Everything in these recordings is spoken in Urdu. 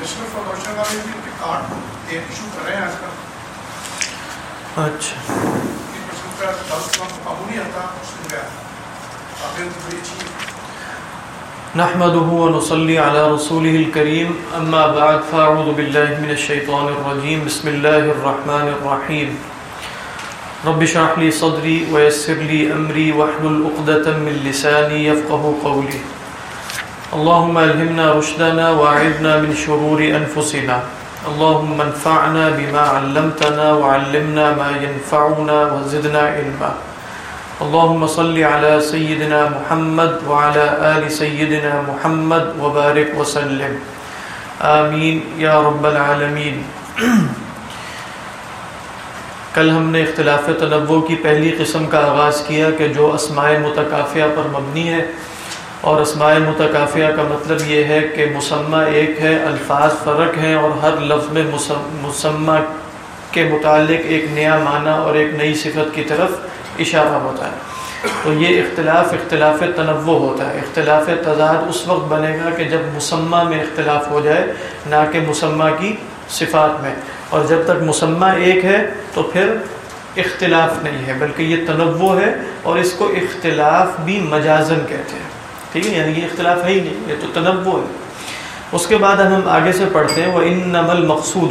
اور روشن والے بھی کارڈ ایشو کر رہے ہیں آج کل۔ اچھا۔ کا دس قابو نہیں آتا اس میں گیا آپ بڑی اچھی۔ نحمده ونصلي على رسوله الكريم أما بعد فأعوذ بالله من الشيطان الرجيم بسم الله الرحمن الرحيم رب اشرح لي صدري ويسر لي أمري واحلل عقدة من لساني يفقه قولي اللهم ألهمنا رشدنا وأعذنا من شرور أنفسنا. اللهم انفعنا بما علمتنا وعلمنا ما ينفعنا وزدنا علما. اللهم صل على سيدنا محمد وعلى آل سيدنا محمد وبارك وسلم. آمین یا رب العالمین. کل ہم نے اختلاف تنوع کی پہلی قسم کا آغاز کیا کہ جو اسماء متکافیہ پر مبنی ہے اور اسماء متکافیہ کا مطلب یہ ہے کہ مسمہ ایک ہے، الفاظ فرق ہیں اور ہر لفظ میں مسمہ کے متعلق ایک نیا معنی اور ایک نئی صفت کی طرف اشارہ ہوتا ہے۔ تو یہ اختلاف اختلاف تنوع ہوتا ہے۔ اختلاف تضاد اس وقت بنے گا کہ جب مسمہ میں اختلاف ہو جائے، نہ کہ مسمہ کی صفات میں۔ اور جب تک مسمہ ایک ہے، تو پھر اختلاف نہیں ہے، بلکہ یہ تنوع ہے اور اس کو اختلاف بھی مجازن کہتے ہیں۔ ٹھیک ہے یعنی یہ اختلاف ہے ہی نہیں، یہ تو تنوع ہے۔ اس کے بعد ہم آگے سے پڑھتے ہیں وہ ان نمل مقصود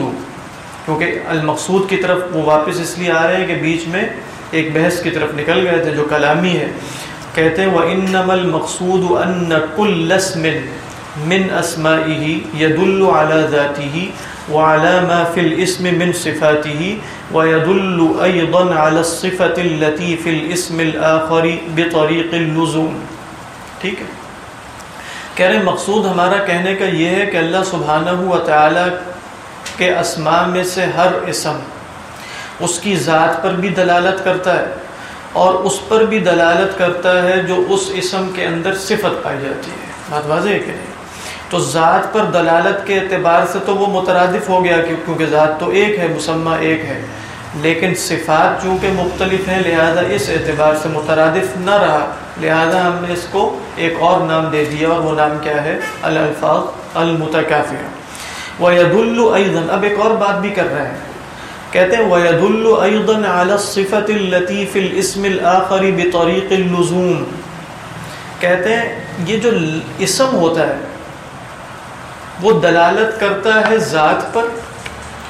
کیونکہ المقصود کی طرف وہ واپس اس لیے آ رہے ہیں کہ بیچ میں ایک بحث کی طرف نکل گئے تھے جو کلامی ہے۔ کہتے ہیں وہ ان نمل مقصود ان کل من اسمائه يدل على ذاته وعلى ما في الاسم من صفاته ويدل ايضا على الصفه التي في الاسم الاخر بطريق اللزوم ٹھیک ہے؟ کہہ رہے مقصود ہمارا کہنے کا یہ ہے کہ اللہ سبحانہ و تعالی کے اسماء میں سے ہر اسم اس کی ذات پر بھی دلالت کرتا ہے اور اس پر بھی دلالت کرتا ہے جو اس اسم کے اندر صفت پائی جاتی ہے۔ بات واضح ہے کہ نہیں؟ تو ذات پر دلالت کے اعتبار سے تو وہ مترادف ہو گیا کیونکہ ذات تو ایک ہے، مسمہ ایک ہے۔ لیکن صفات چونکہ مختلف ہیں، لہذا اس اعتبار سے مترادف نہ رہا۔ لہذا ہم نے اس کو ایک اور نام دے دیا اور وہ نام کیا ہے؟ الفاظ المتکافیہ۔ وید العیدن اب ایک اور بات بھی کر رہے ہیں۔ کہتے ہیں وید العیدن علی الصفت اللطیف الاسم الآخر بطریق اللزوم کہتے ہیں، یہ جو اسم ہوتا ہے، وہ دلالت کرتا ہے ذات پر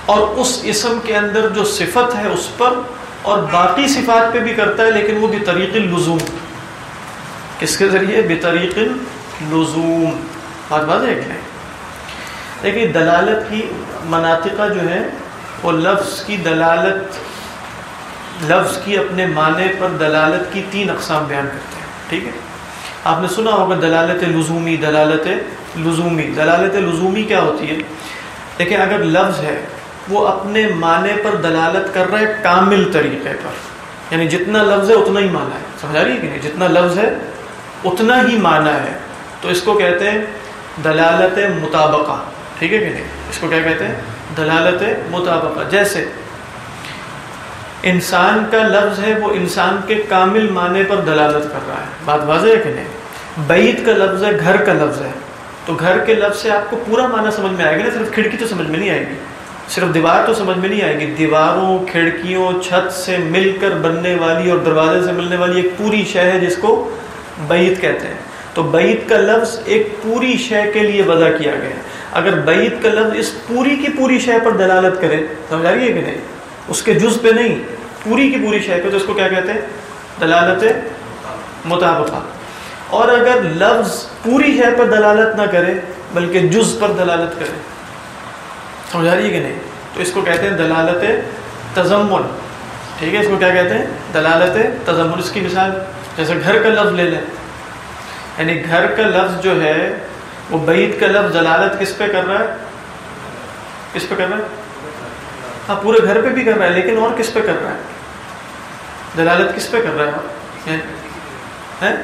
اور اس اسم کے اندر جو صفت ہے اس پر اور باقی صفات پہ بھی کرتا ہے، لیکن وہ بطریق اللزوم کس کے ذریعے؟ بطریق اللزوم بات بات ہے کہ دیکھیے، دلالت کی مناطقہ جو ہے وہ لفظ کی دلالت، لفظ کی اپنے معنی پر دلالت کی تین اقسام بیان کرتے ہیں، ٹھیک ہے؟ آپ نے سنا ہوگا دلالت لزومی دلالت لزومی. دلالت لزومی کیا ہوتی ہے؟ دیکھیں، اگر لفظ ہے، وہ اپنے معنی پر دلالت کر رہا ہے کامل طریقے پر. یعنی جتنا لفظ ہے، اتنا ہی معنی ہے. سمجھا رہی ہے کہ نہیں؟ جتنا لفظ ہے اتنا ہی معنی ہے۔ تو اس کو کہتے ہیں دلالت مطابقہ۔ ٹھیک ہے کہ نہیں؟ اس کو کیا کہتے ہیں؟ دلالت مطابقہ۔ جیسے انسان کا لفظ ہے، وہ انسان کے کامل معنی پر دلالت کر رہا ہے۔ بات واضح ہے کہ نہیں؟ بعید کا لفظ ہے، گھر کا لفظ ہے۔ تو گھر کے لفظ سے آپ کو پورا معنی سمجھ میں آئے گا نا، صرف کھڑکی تو سمجھ میں نہیں آئے گی۔ صرف دیوار تو سمجھ میں نہیں آئے گی۔ دیواروں، کھڑکیوں، چھت سے مل کر بننے والی اور دروازے سے ملنے والی ایک پوری شے ہے جس کو بعید کہتے ہیں۔ تو بعید کا لفظ ایک پوری شے کے لیے وضع کیا گیا۔ ہے اگر بعید کا لفظ اس پوری کی پوری شے پر دلالت کرے، سمجھ آ رہی ہے کہ نہیں؟ اس کے جز پہ نہیں، پوری کی پوری شے پہ، تو اس کو کیا کہتے ہیں؟ دلالت مطابقہ۔ اور اگر لفظ پوری شے پر دلالت نہ کرے، بلکہ جز پر دلالت کرے سمجھا رہی ہے کہ نہیں؟ تو اس کو کہتے ہیں دلالت تزمن ٹھیک ہے، اس کو کیا کہتے ہیں؟ دلالت تزمن اس کی مثال جیسے گھر کا لفظ لے لیں۔ یعنی گھر کا لفظ جو ہے، وہ بعید کا لفظ دلالت کس پہ کر رہا ہے؟ کس پہ کر رہا ہے؟ ہاں پورے گھر پہ بھی کر رہا ہے، لیکن اور کس پہ کر رہا ہے؟ دلالت کس پہ کر رہا ہے؟ ہاں، ہاں؟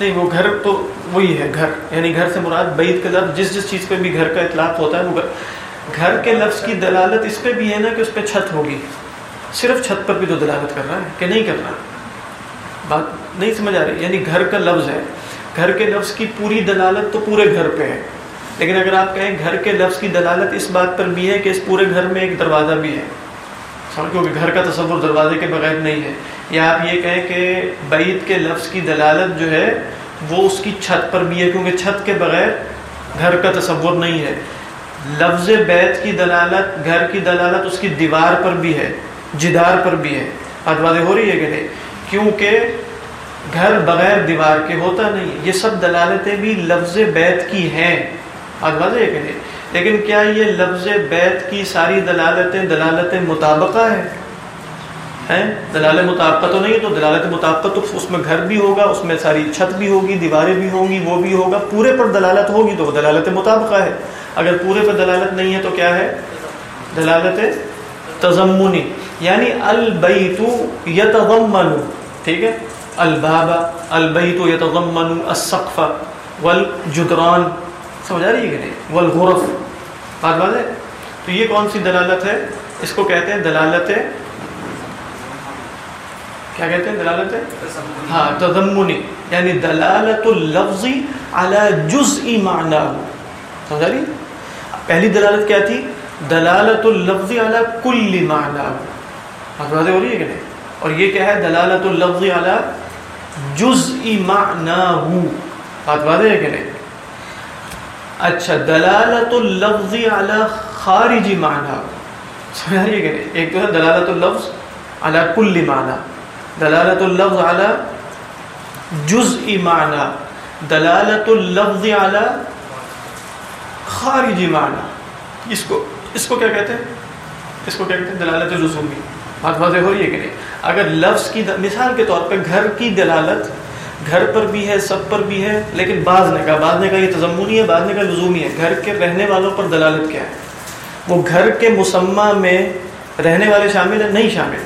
نہیں، وہ گھر تو وہی ہے، گھر۔ یعنی گھر سے مراد بعید کا لفظ، جس جس چیز پہ بھی گھر کا اطلاق ہوتا ہے، وہ گھر کے لفظ کی دلالت اس پہ بھی ہے نا کہ اس پہ چھت ہوگی۔ صرف چھت پر بھی تو دلالت کر رہا ہے، کہ نہیں کر رہا؟ بات نہیں سمجھ آ رہی یعنی گھر کا لفظ ہے۔ گھر کے لفظ کی پوری دلالت تو پورے گھر پہ ہے۔ لیکن اگر آپ کہیں گھر کے لفظ کی دلالت اس بات پر بھی ہے کہ اس پورے گھر میں ایک دروازہ بھی ہے۔ کیونکہ گھر کا تصور دروازے کے بغیر نہیں ہے۔ یا آپ یہ کہیں کہ بعید کے لفظ کی دلالت جو ہے، وہ اس کی چھت پر بھی ہے، کیونکہ چھت کے بغیر گھر کا تصور نہیں ہے۔ لفظ بیت کی دلالت، گھر کی دلالت اس کی دیوار پر بھی ہے، جدار پر بھی ہے۔ بات واضح ہو رہی ہے کہ نہیں؟ کیونکہ گھر بغیر دیوار کے ہوتا نہیں یہ سب دلالتیں بھی لفظ بیت کی ہیں۔ بات واضح ہے کہ نہیں؟ لیکن کیا یہ لفظ بیت کی ساری دلالتیں دلالت مطابقہ ہے دلالت مطابقہ تو نہیں تو دلالت مطابقہ تو اس میں گھر بھی ہوگا، اس میں ساری چھت بھی ہوگی، دیواریں بھی ہوں گی، وہ بھی ہوگا، پورے پر دلالت ہوگی تو وہ دلالت مطابقہ ہے۔ اگر پورے پر دلالت نہیں ہے تو کیا ہے؟ دلالت تضمنی یعنی البیت یتضمن ٹھیک ہے؟ البابا البیت یتضمن السقف والجدران. سمجھ آ رہی ہے کہ نہیں؟ والغرف. بات بات ہے؟ تو یہ کون سی دلالت ہے؟ اس کو کہتے ہیں دلالت کیا کہتے ہیں دلالت؟ ہاں تضمنی. یعنی دلالت اللفظ على جزء معنی سمجھ آ رہی پہلی دلالت کیا تھی؟ دلالت اللفظ على کل معنی بات واضح ہو رہی ہے کہ نہیں؟ اور یہ کیا ہے؟ دلالت اللفظ على جزء معنی بات واضح ہے کہ نہیں؟ اچھا دلالت اللفظ علی خارجی معنی۔ سمجھائیے کہ نہیں؟ ایک تو ہے دلالت اللفظ علی کل معنی۔ دلالت اللفظ علی جزء معنی۔ دلالت اللفظ علی خارجی معنی۔ اس کو اس کو کیا کہتے ہیں؟ اس کو کیا کہتے ہیں؟ دلالت لزومی بات واضح ہو رہی ہے کہ نہیں؟ اگر لفظ کی مثال کے طور پہ گھر کی دلالت گھر پر بھی ہے، سب پر بھی ہے، لیکن بعض نے کہا، بعض نے کہا یہ تضمنی ہے، بعض نے کہا لزومی ہے۔ گھر کے رہنے والوں پر دلالت کیا ہے؟ وہ گھر کے مسمہ میں رہنے والے شامل ہیں؟ نہیں شامل۔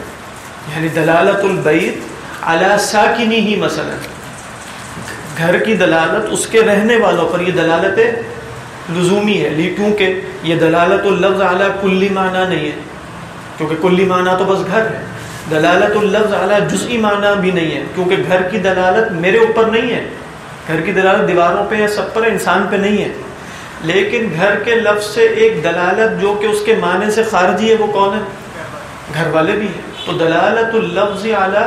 یعنی دلالت البعید اعلیٰ ساکنی ہی مثلا۔ گھر کی دلالت اس کے رہنے والوں پر، یہ دلالت لزومی ہے۔ کیونکہ یہ دلالت اللفظ اعلیٰ کلی معنی نہیں ہے، کیونکہ کلی معنی تو بس گھر ہے۔ دلالت اللفظ اعلیٰ جزئی معنی بھی نہیں ہے، کیونکہ گھر کی دلالت میرے اوپر نہیں ہے۔ گھر کی دلالت دیواروں پہ ہے سب پر، انسان پہ نہیں ہے۔ لیکن گھر کے لفظ سے ایک دلالت جو کہ اس کے معنی سے خارجی ہے، وہ کون ہے؟ گھر والے بھی ہیں۔ تو دلالت اللفظ اعلیٰ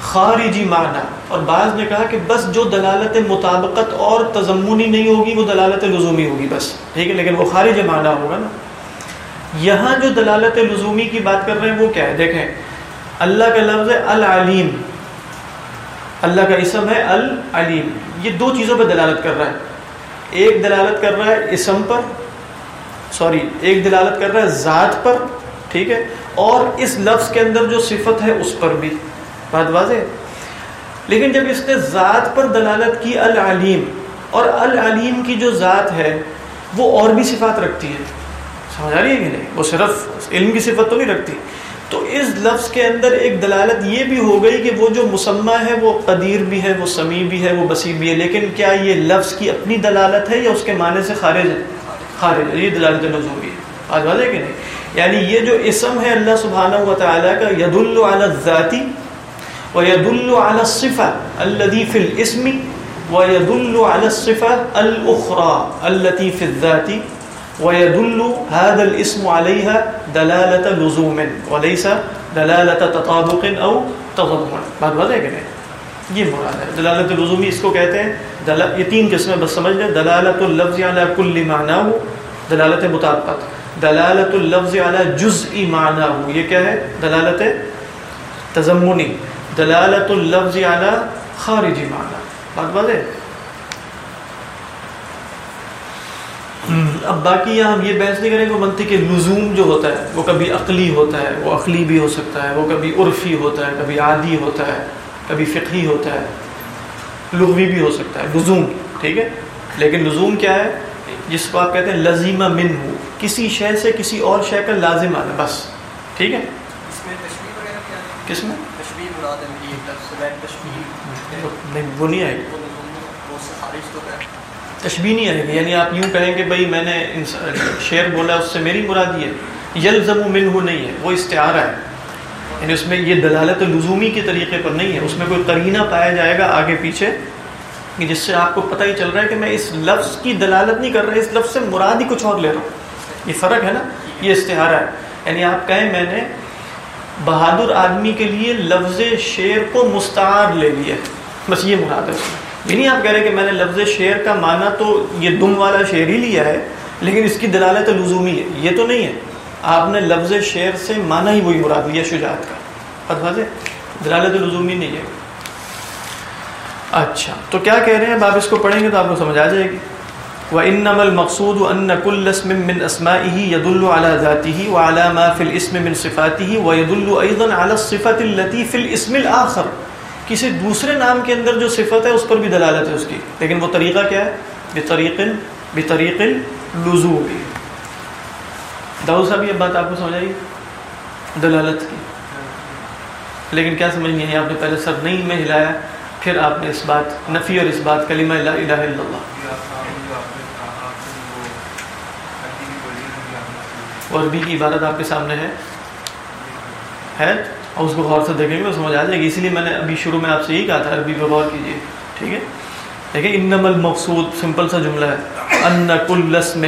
خارجی معنی۔ اور بعض نے کہا کہ بس جو دلالت مطابقت اور تضمنی نہیں ہوگی، وہ دلالت لزومی ہوگی بس۔ ٹھیک ہے، لیکن وہ خارج معنی ہوگا نا۔ یہاں جو دلالت لزومی کی بات کر رہے ہیں، وہ کیا ہے؟ دیکھیں اللہ کا لفظ ہے العلیم۔ اللہ کا اسم ہے العلیم۔ یہ دو چیزوں پہ دلالت کر رہا ہے۔ ایک دلالت کر رہا ہے اسم پر، سوری، ایک دلالت کر رہا ہے ذات پر، ٹھیک ہے، اور اس لفظ کے اندر جو صفت ہے اس پر بھی۔ بات واضح لیکن جب اس نے ذات پر دلالت کی العلیم، اور العلیم کی جو ذات ہے، وہ اور بھی صفات رکھتی ہے۔ سمجھ آ رہی ہے کہ نہیں؟ وہ صرف علم کی صفت تو نہیں رکھتی۔ تو اس لفظ کے اندر ایک دلالت یہ بھی ہو گئی کہ وہ جو مسمہ ہے وہ قدیر بھی ہے وہ سمیع بھی ہے وہ بصیر بھی ہے، لیکن کیا یہ لفظ کی اپنی دلالت ہے یا اس کے معنی سے خارج ہے؟ خارج ہے، یہ دلالت نظومی ہے۔ آج بات ہے کہ نہیں؟ یعنی یہ جو اسم ہے اللہ سبحانہ و تعالیٰ کا ید اللہ ذاتی و ید اللہ صفا الدیف الاسم و ید اللہ صفا الخرا الطیف الذاتی ويدل هذا الاسم عليها دلالة لزوم وليس دلالة تطابق او تضمن۔ بات واضح ہے کہ نہیں؟ یہ مراد ہے۔ دلالت لزومی اس کو کہتے ہیں۔ یہ تین قسمیں بس سمجھ لیں۔ دلالت اللفظ على كل معناه دلالت مطابقت۔ دلالت اللفظ على جزء معناه یہ کیا ہے؟ دلالت تضمنی۔ دلالت اللفظ على خارجی معنی۔ بات واضح ہے۔ اب باقی یہاں ہم یہ بحث نہیں کریں گے منطق لزوم جو ہوتا ہے وہ کبھی عقلی ہوتا ہے وہ عقلی بھی ہو سکتا ہے وہ کبھی عرفی ہوتا ہے کبھی عادی ہوتا ہے کبھی فقہی ہوتا ہے لغوی بھی ہو سکتا ہے لزوم ٹھیک ہے؟ لیکن لزوم کیا ہے؟ جس کو آپ کہتے ہیں لذیمہ من ہو کسی شے سے کسی اور شے کا لازم آنا بس ٹھیک ہے؟ کس میں؟ وہ نہیں آئے۔ گی تشبیح نہیں آئے گی یعنی آپ یوں کہیں کہ بھائی میں نے شعر بولا، اس سے میری مراد یہ یلزم من ہو نہیں ہے، وہ استعارہ ہے۔ یعنی اس میں یہ دلالت لزومی کے طریقے پر نہیں ہے۔ اس میں کوئی قرینہ پایا جائے گا آگے پیچھے، کہ جس سے آپ کو پتہ ہی چل رہا ہے کہ میں اس لفظ کی دلالت نہیں کر رہا، اس لفظ سے مراد ہی کچھ اور لے رہا ہوں۔ یہ فرق ہے نا؟ یہ استعارہ ہے۔ یعنی آپ کہیں میں نے بہادر آدمی کے لیے لفظ شعر کو مستعار لے لیا بس یہ مراد ہے اس میں۔ یہ نہیں آپ کہہ رہے کہ میں نے لفظ شعر کا معنی تو یہ دم والا شعر ہی لیا ہے، لیکن اس کی دلالت لزومی ہے۔ یہ تو نہیں ہے۔ آپ نے لفظ شعر سے معنی ہی وہی مراد لیا، شجاعت کا۔ بات واضح؟ دلالت لزومی نہیں ہے۔ اچھا تو کیا کہہ رہے ہیں؟ اب آپ اس کو پڑھیں گے تو آپ کو سمجھ آ جائے گی۔ وَإِنَّمَا الْمَقْصُودُ أَنَّ كُلَّ اسْمٍ مِّنْ أَسْمَائِهِ يَدُلُّ عَلَى ذَاتِهِ وَعَلَى مَا فِي الْإِسْمِ مِنْ صِفَاتِهِ وَيَدُلُّ أَيْضًا عَلَى الصِّفَةِ کسی دوسرے نام کے اندر جو صفت ہے، اس پر بھی دلالت ہے اس کی۔ لیکن وہ طریقہ کیا ہے؟ بطریق بطریق اللزوم داؤد صاحب، یہ بات آپ کو سمجھ آئی؟ دلالت کی۔ لیکن کیا سمجھ نہیں ہے آپ نے پہلے سر نہیں میں ہلایا، پھر آپ نے اس بات، نفی اور اس بات، کلمہ لا الہ الا اللہ۔ اور عربی کی عبارت آپ کے سامنے ہے؟ ہے؟ اور اس کو غور سے دیکھیں گے تو سمجھ آ جائے گی۔ اسی لیے میں نے ابھی شروع میں آپ سے یہی کہا تھا، عربی پہ غور کیجیے ٹھیک ہے؟ دیکھیں انم المقصود، سمپل سا جملہ ہے۔ ان کل اسم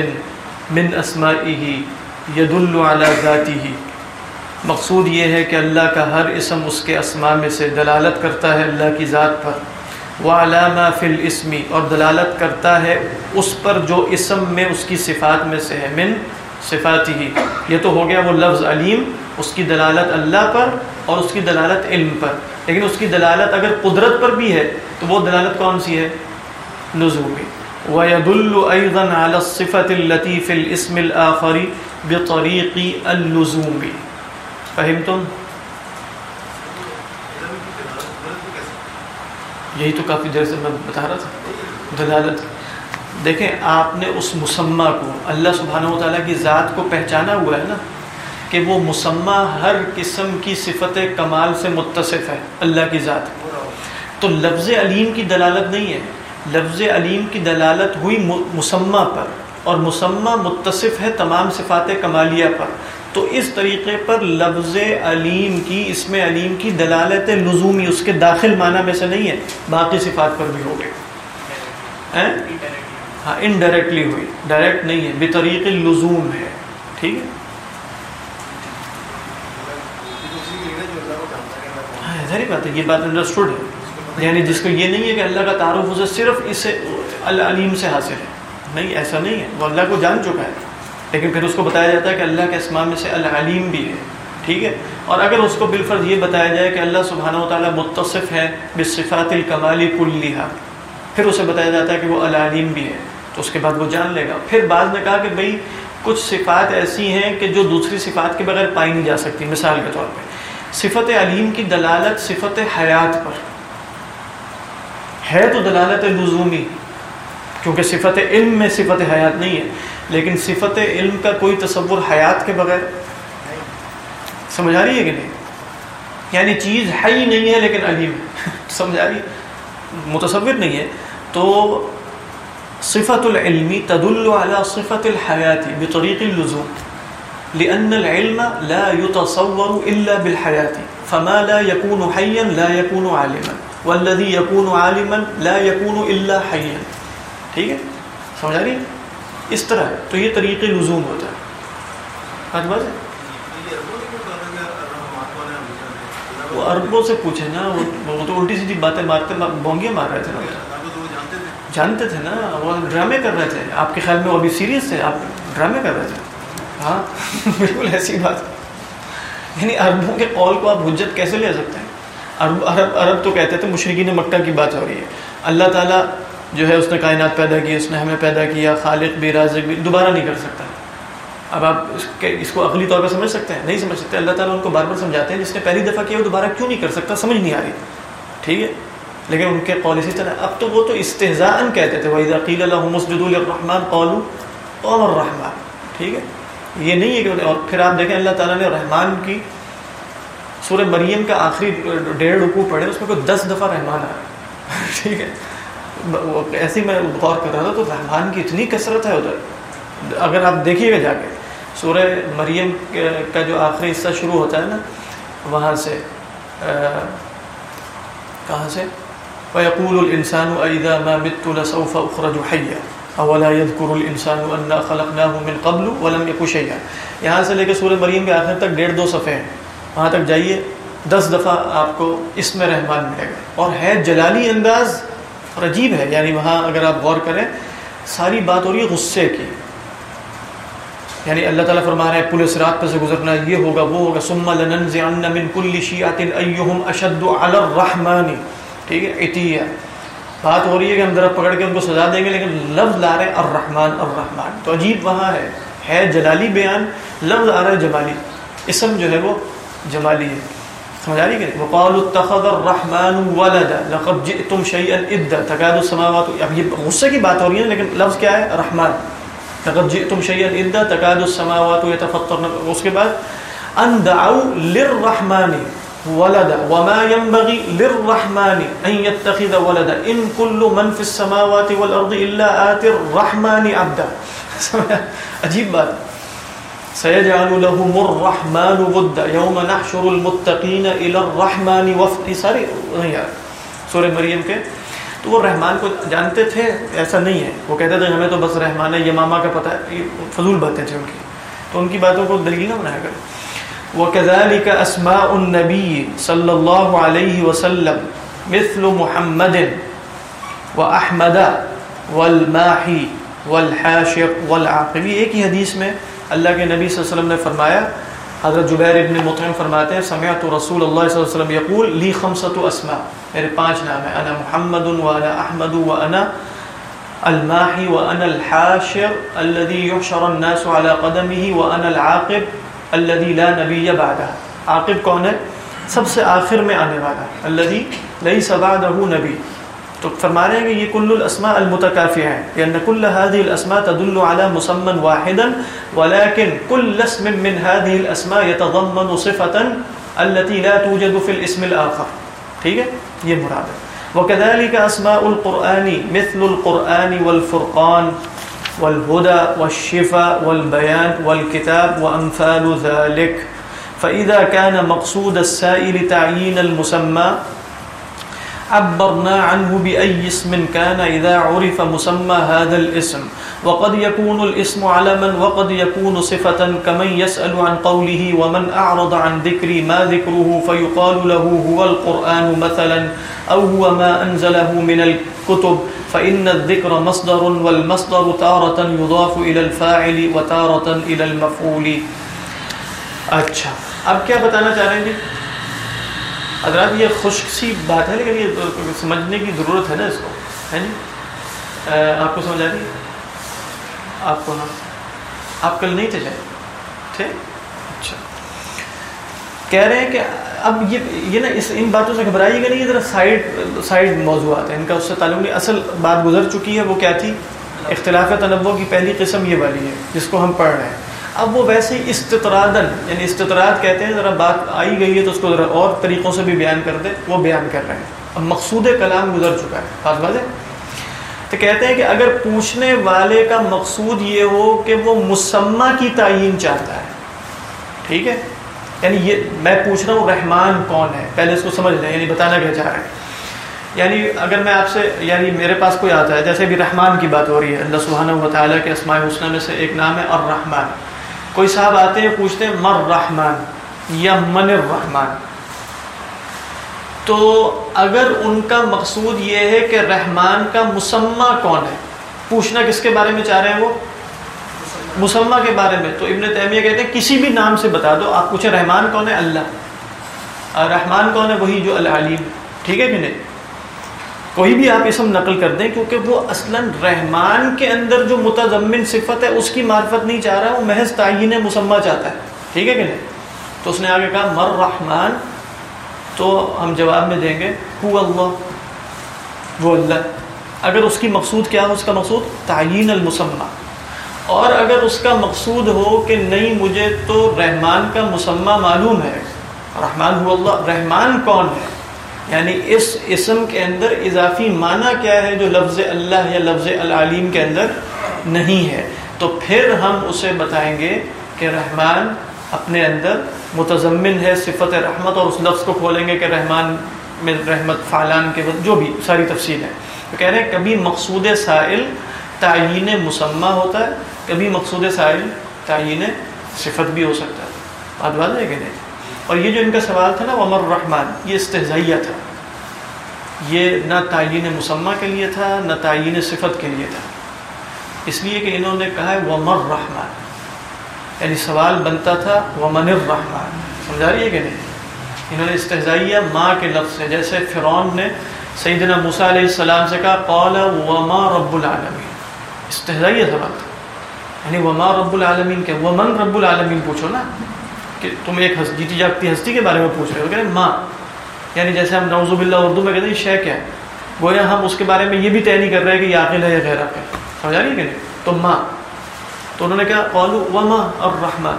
من اسمائه يدل على ذاته۔ مقصود یہ ہے کہ اللہ کا ہر اسم اس کے اسماء میں سے دلالت کرتا ہے اللہ کی ذات پر۔ وہ علامہ فل اسمی اور دلالت کرتا ہے اس پر جو اسم میں اس کی صفات میں سے ہے۔ من صفاتی ہی یہ تو ہو گیا وہ لفظ علیم، اس کی دلالت اللہ پر۔ اور اس کی دلالت علم پر۔ لیکن اس کی دلالت اگر قدرت پر بھی ہے، تو وہ دلالت کون سی ہے؟ لزومی وَيَدُلُّ أَيْضًا عَلَى الصِّفَةِ الَّتِي فِي الْإِسْمِ الْآخَرِ بِطَرِيقِ اللُّزُومِ فہم تم یہی تو کافی دیر سے میں بتا رہا تھا۔ دلالت۔ دیکھیں، آپ نے اس مسمہ کو، اللہ سبحانہ و تعالیٰ کی ذات کو پہچانا ہوا ہے نا؟ کہ وہ مسمہ ہر قسم کی صفت کمال سے متصف ہے، اللہ کی ذات۔ تو لفظ علیم کی دلالت نہیں ہے۔ لفظ علیم کی دلالت ہوئی مسمہ پر۔ اور مسمہ متصف ہے تمام صفات کمالیہ پر۔ تو اس طریقے پر لفظ علیم کی اس میں علیم کی دلالت لزومی اس کے داخل معنی میں سے نہیں ہے۔ باقی صفات پر بھی ہو گئے۔ ہاں انڈائریکٹلی ہوئی۔ ڈائریکٹ نہیں ہے، بطریق لزوم ہے۔ ٹھیک ہے؟ ہاں ظاہر بات ہے یہ بات انڈرسٹوڈ ہے۔ یعنی جس کو یہ نہیں ہے کہ اللہ کا تعارف اسے صرف اس سے العلیم سے حاصل ہے۔ نہیں، ایسا نہیں ہے۔ وہ اللہ کو جان چکا ہے۔ لیکن پھر اس کو بتایا جاتا ہے کہ اللہ کے اسماء میں سے العلیم بھی ہے۔ ٹھیک ہے؟ اور اگر اس کو بالفرض یہ بتایا جائے کہ اللہ سبحانہ و تعالیٰ متصف ہے بصفات الکمالی کلیہ پھر اسے بتایا جاتا ہے کہ وہ العلیم بھی ہے۔ تو اس کے بعد وہ جان لے گا۔ پھر بعد نے کہا کہ بھئی کچھ صفات ایسی ہیں کہ جو دوسری صفات کے بغیر پائی نہیں جا سکتی، مثال کے طور پہ صفت علیم کی دلالت صفت حیات پر۔ ہے تو دلالت لزومی، کیونکہ صفت علم میں صفت حیات نہیں ہے، لیکن صفت علم کا کوئی تصور حیات کے بغیر۔ سمجھ آ رہی ہے کہ نہیں؟ یعنی چیز ہے ہی نہیں ہے لیکن علیم سمجھ آ رہی ہے؟ متصور نہیں ہے۔ تو صفت العلمی تدل على صفت الحیاتی بطریق اللزوم۔ لأن العلم لا يتصور إلا بالحياة. فما لا يكون حيا لا يكون عالما. والذي يكون عالما لا يكون إلا حيا. ٹھیک ہے؟ سمجھ آ رہی؟ اس طرح. تو یہ طریقے لزوم ہوتا ہے آج بات وہ عربوں سے پوچھے نا، وہ تو الٹی سیدھی باتیں مارتے بونگیاں مار رہے تھے نا۔ جانتے تھے نا، وہ ڈرامے کر رہے تھے۔ آپ کے خیال میں وہ ابھی سیریس تھے؟ آپ ڈرامے کر رہے تھے۔ ہاں؟ بالکل ایسی بات۔ یعنی عربوں کے قول کو آپ حجت کیسے لے سکتے ہیں؟ عرب عرب عرب تو کہتے تھے مشرقین مکہ کی بات ہو رہی ہے۔ اللہ تعالیٰ جو ہے اس نے کائنات پیدا کی، اس نے ہمیں پیدا کیا، خالق بھی، رازق بھی، دوبارہ نہیں کر سکتا۔ اب آپ اس کے، اس کو عقلی طور پہ سمجھ سکتے ہیں؟ نہیں سمجھ سکتے۔ اللہ تعالیٰ ان کو بار بار سمجھاتے ہیں جس نے پہلی دفعہ کیا، وہ دوبارہ کیوں نہیں کر سکتا؟ سمجھ نہیں آ رہی۔ ٹھیک ہے؟ لیکن ان کے قول اسی طرح۔ اب تو وہ تو استحزان کہتے تھے وحید عقیل اللہ مسجد الرحمٰن قولو قوم الرحمٰن۔ ٹھیک ہے؟ یہ نہیں ہے کہ اور پھر آپ دیکھیں اللہ تعالیٰ نے رحمان کی سورہ مریم کا آخری ڈیڑھ رکو پڑھے، اس میں کوئی دس دفعہ رحمان آ رہا ہے ٹھیک ہے؟ ایسے ہی میں غور کر رہا تھا تو رحمان کی اتنی کثرت ہے ادھر۔ اگر آپ دیکھیے گا جا کے، سورہ مریم کا جو آخری حصہ شروع ہوتا ہے نا، وہاں سے کہاں سے؟ ويقول الإنسان أئذا ما مت لسوف أخرج حيا۔ اولا يذكر الانسان انا خلقناه من قبل ولم يكن شيئا یہاں سے لے کے سورہ مریم کے آخر تک ڈیڑھ دو صفحے ہیں۔ وہاں تک جائیے، دس دفعہ آپ کو اس میں رحمان ملے گا۔ اور ہے جلالی انداز، اور عجیب ہے۔ یعنی وہاں اگر آپ غور کریں، ساری بات ہو رہی ہے غصے کی۔ یعنی اللہ تعالیٰ فرما رہے ہیں پولیس رات پہ سے گزرنا یہ ہوگا، وہ ہوگا۔ سما لننزعن من كل شیعت ایہم اشد علی الرحمن۔ ٹھیک ہے؟ اتیہ بات ہو رہی ہے کہ ہم ذرا پکڑ کے ان کو سزا دیں گے، لیکن لفظ لا رہے الرحمن الرحمن۔ تو عجیب وہاں ہے ہے جلالی بیان، لفظ آ رہا ہے جمالی۔ اسم جو ہے وہ جمالی ہے۔ سمجھ آ رہی کہ وقالوا اتخذ الرحمن ولدا لقد جئتم شيئا ادا تكاد السماوات، اب یہ غصے کی بات ہو رہی ہے، لیکن لفظ کیا ہے؟ رحمان۔ لقد جئتم شيئا ادا تكاد السماوات يتفطرن اس کے بعد ان دعوا للرحمن۔ ولدا. وما ينبغي للرحمن ان يتخذ ولدا. ان كل من في السماوات والارض الا اتي الرحمن عبدا. عجیب بات. سيجعل لهم الرحمن ودا. يوم نحشر المتقين الى الرحمن وفد. ساری سورہ مریم کے. تو وہ رحمان کو جانتے تھے، ایسا نہیں ہے. وہ کہتے تھے، ہمیں تو بس رحمان ہے، یہ ماما کا پتہ ہے، یہ فضول باتیں تھیں ان کی. تو ان کی باتوں کو دلیل نہ بنایا کرے. وكذلك أسماء النبي صلى الله عليه وسلم مثل محمد وأحمد والماحي والحاشر والعاقب یہ ایک ہی حدیث میں اللہ کے نبی صلی اللہ علیہ وسلم نے فرمایا، حضرت جبیر ابن مطعم فرماتے ہیں، سمعت رسول اللہ صلی اللہ علیہ وسلم یقول، لی خمسۃ اسماء میرے پانچ نام ہیں، انا محمد وانا احمد وانا الماحي وانا الحاشر الذي يحشر الناس على قدمه وانا العاقب الذي لا نبي بعده. عاقب کون ہے؟ سب سے آخر میں آنے والا. الذي ليس بعده نبی. تو فرما رہے ہیں کہ یہ کل الاسماء المتکافیہ ہیں. لأن كل هذه الاسماء تدل على مسمى واحدا، ولكن كل اسم من هذه الاسماء يتضمن صفة التي لا توجد في الاسم الآخر. ٹھیک ہے؟ یہ مراد ہے. وكذلك اسماء القرآن مثل القرآن والفرقان. والهدى والشفاء والبيان والكتاب وأمثال ذلك فإذا كان مقصود السائل تعيين المسمى عبرنا عنه بأي اسم كان إذا عرف مسمى هذا الاسم. وقد يكون الاسم علما وقد يكون صفة كمن يسأل عن قوله ومن أعرض عن ذكري ما ذكره فيقال له هو القرآن مثلا أو هو ما أنزله من الكتب. فإن الذكر مصدر والمصدر تارة يضاف إلى الفاعل وتارة إلى المفعول. اچھا اب کیا بتانا چاہ رہے ہیں جی؟ حضرات، یہ خشک سی بات ہے، لیکن یہ سمجھنے کی ضرورت ہے نا اس کو۔ ہے جی؟ آپ کو سمجھ آ رہی آپ کو ہاں آپ کل نہیں تھے جائے؟ تھے؟ اچھا۔ کہہ رہے ہیں کہ اب یہ یہ نا، اس، ان باتوں سے گھبرائیے گا نہیں، یہ ذرا سائڈ سائڈ موضوعات ہیں۔ ان کا اس سے تعلق نہیں۔ اصل بات گزر چکی ہے، وہ کیا تھی؟ اختلاف تنوع کی پہلی قسم یہ والی ہے، جس کو ہم پڑھ رہے ہیں۔ اب وہ ویسے ہی استطرادن یعنی استطراد کہتے ہیں، ذرا بات آئی گئی ہے تو اس کو ذرا اور طریقوں سے بھی بیان کر دیں۔ وہ بیان کر رہے ہیں۔ اب مقصود کلام گزر چکا ہے۔ بات بات تو کہتے ہیں کہ اگر پوچھنے والے کا مقصود یہ ہو کہ وہ مسمہ کی تعین چاہتا ہے، ٹھیک ہے؟ یعنی یہ میں پوچھ رہا ہوں، رحمان کون ہے؟ پہلے اس کو سمجھ لیں یعنی بتانا کیا چاہ رہے ہیں۔ یعنی اگر میں آپ سے یعنی میرے پاس کوئی آتا ہے، جیسے بھی رحمان کی بات ہو رہی ہے، اللہ سبحانہ و تعالیٰ کے اسماء حسنہ میں سے ایک نام ہے، الرحمن۔ کوئی صاحب آتے ہیں پوچھتے ہیں، مر رحمان یا من الرحمان تو اگر ان کا مقصود یہ ہے کہ رحمان کا مسمہ کون ہے؟ پوچھنا کس کے بارے میں چاہ رہے ہیں وہ؟ مسمہ کے بارے میں۔ تو ابن تیمیہ کہتے ہیں، کسی بھی نام سے بتا دو، آپ پوچھیں رحمان کون ہے؟ اللہ۔ اور رحمان کون ہے؟ وہی جو العلیم۔ ٹھیک ہے کہ نہیں؟ کوئی بھی آپ اسم نقل کر دیں، کیونکہ وہ اصلا رحمان کے اندر جو متضمن صفت ہے، اس کی معرفت نہیں چاہ رہا، وہ محض تعین مسمہ چاہتا ہے۔ ٹھیک ہے کہ نہیں؟ تو اس نے آگے کہا، مر رحمان۔ تو ہم جواب میں دیں گے، ہو اللہ، وہ اللہ۔ اگر اس کی مقصود کیا ہو، اس کا مقصود تعین المسمہ۔ اور اگر اس کا مقصود ہو کہ نہیں مجھے، تو رحمان کا مسمہ معلوم ہے۔ رحمان ہو اللہ، رحمان کون ہے؟ یعنی اس اسم کے اندر اضافی معنی کیا ہے جو لفظ اللہ یا لفظ العلیم کے اندر نہیں ہے؟ تو پھر ہم اسے بتائیں گے کہ رحمان اپنے اندر متضمن ہے، صفت رحمت، اور اس لفظ کو کھولیں گے کہ رحمان میں رحمت فعلان کے جو بھی ساری تفصیل ہے۔ تو کہہ رہے ہیں، کبھی مقصود سائل تعین مسمہ ہوتا ہے، کبھی مقصود سائل تعین صفت بھی ہو سکتا ہے۔ بات بات ہے کہ نہیں؟ اور یہ جو ان کا سوال تھا نا عمر الرحمن، یہ استحضیہ تھا۔ یہ نہ تعین مسمہ کے لیے تھا، نہ تعین صفت کے لیے تھا۔ اس لیے کہ انہوں نے کہا ہے، ومر رحمان یعنی سوال بنتا تھا، ومن الرحمان سمجھا رہی ہے کہ نہیں؟ انہوں نے استحضائیہ ماں کے لفظ سے، جیسے فرعون نے سیدنا موسیٰ علیہ السلام سے کہا، قال، وما رب العالمین استحضائیہ سوال تھا۔ یعنی وما رب العالمین کے، ومن رب العالمین پوچھو نا۔ کہ تم ایک جیتی جاگتی ہستی کے بارے میں پوچھ رہے ہو، کہ ماں یعنی جیسے ہم نوزو باللہ اردو میں کہتے ہیں شے کیا ہے؟ گویا ہم اس کے بارے میں یہ بھی طے نہیں کر رہے کہ یہ عاقل ہے یا غیر عاقل سمجھا رہی ہے کہ نہیں؟ تو ماں، تو انہوں نے کہا، قالو وما الرحمن۔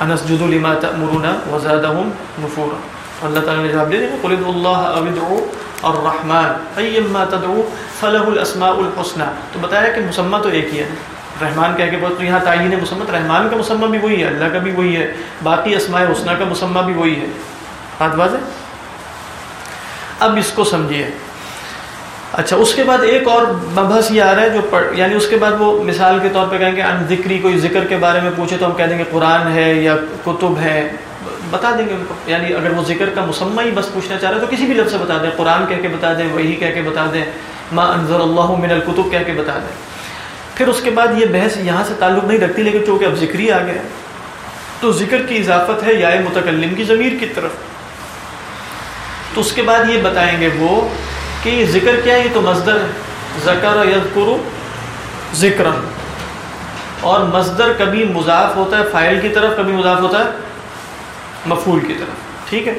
انسجد لما تأمرنا وزادهم نفورا۔ اللہ تعالیٰ نے جواب دے دیا قل ادعوا اللہ او ادعوا الرحمن۔ ایما تدعو فله الاسماء الحسنى۔ تو بتایا کہ مسمى تو ایک ہی ہے۔ رحمان کہہ کے بہت تو یہاں تعین مسمت، رحمان کا مسمہ بھی وہی ہے، اللہ کا بھی وہی ہے، باقی اسماء حسنہ کا مسمہ بھی وہی ہے۔ بات واضح اب اس کو سمجھیے۔ اچھا اس کے بعد ایک اور مبحث یہ آ رہا ہے جو پڑھ یعنی اس کے بعد وہ مثال کے طور پہ کہیں گے ان ذکری کوئی ذکر کے بارے میں پوچھے تو ہم کہہ دیں گے قرآن ہے یا کتب ہے۔ بتا دیں گے ان کو۔ یعنی اگر وہ ذکر کا مسمہ ہی بس پوچھنا چاہ رہے تو کسی بھی لفظ سے بتا دیں۔ قرآن کہہ کے بتا دیں، وہی کہہ کے بتا دیں۔ ما انزل اللہ من الکتب کہہ کے بتا دیں۔ پھر اس کے بعد یہ بحث یہاں سے تعلق نہیں رکھتی، لیکن چونکہ اب ذکری آ گیا تو ذکر کی اضافت ہے یا متکلم کی ضمیر کی طرف۔ تو اس کے بعد یہ بتائیں گے وہ کہ یہ ذکر کیا ہے؟ یہ تو مصدر ہے۔ ذکر یذکر ذکر اور مصدر کبھی مضاف ہوتا ہے، فائل کی طرف کبھی مضاف ہوتا ہے، مفعول کی طرف۔ ٹھیک ہے؟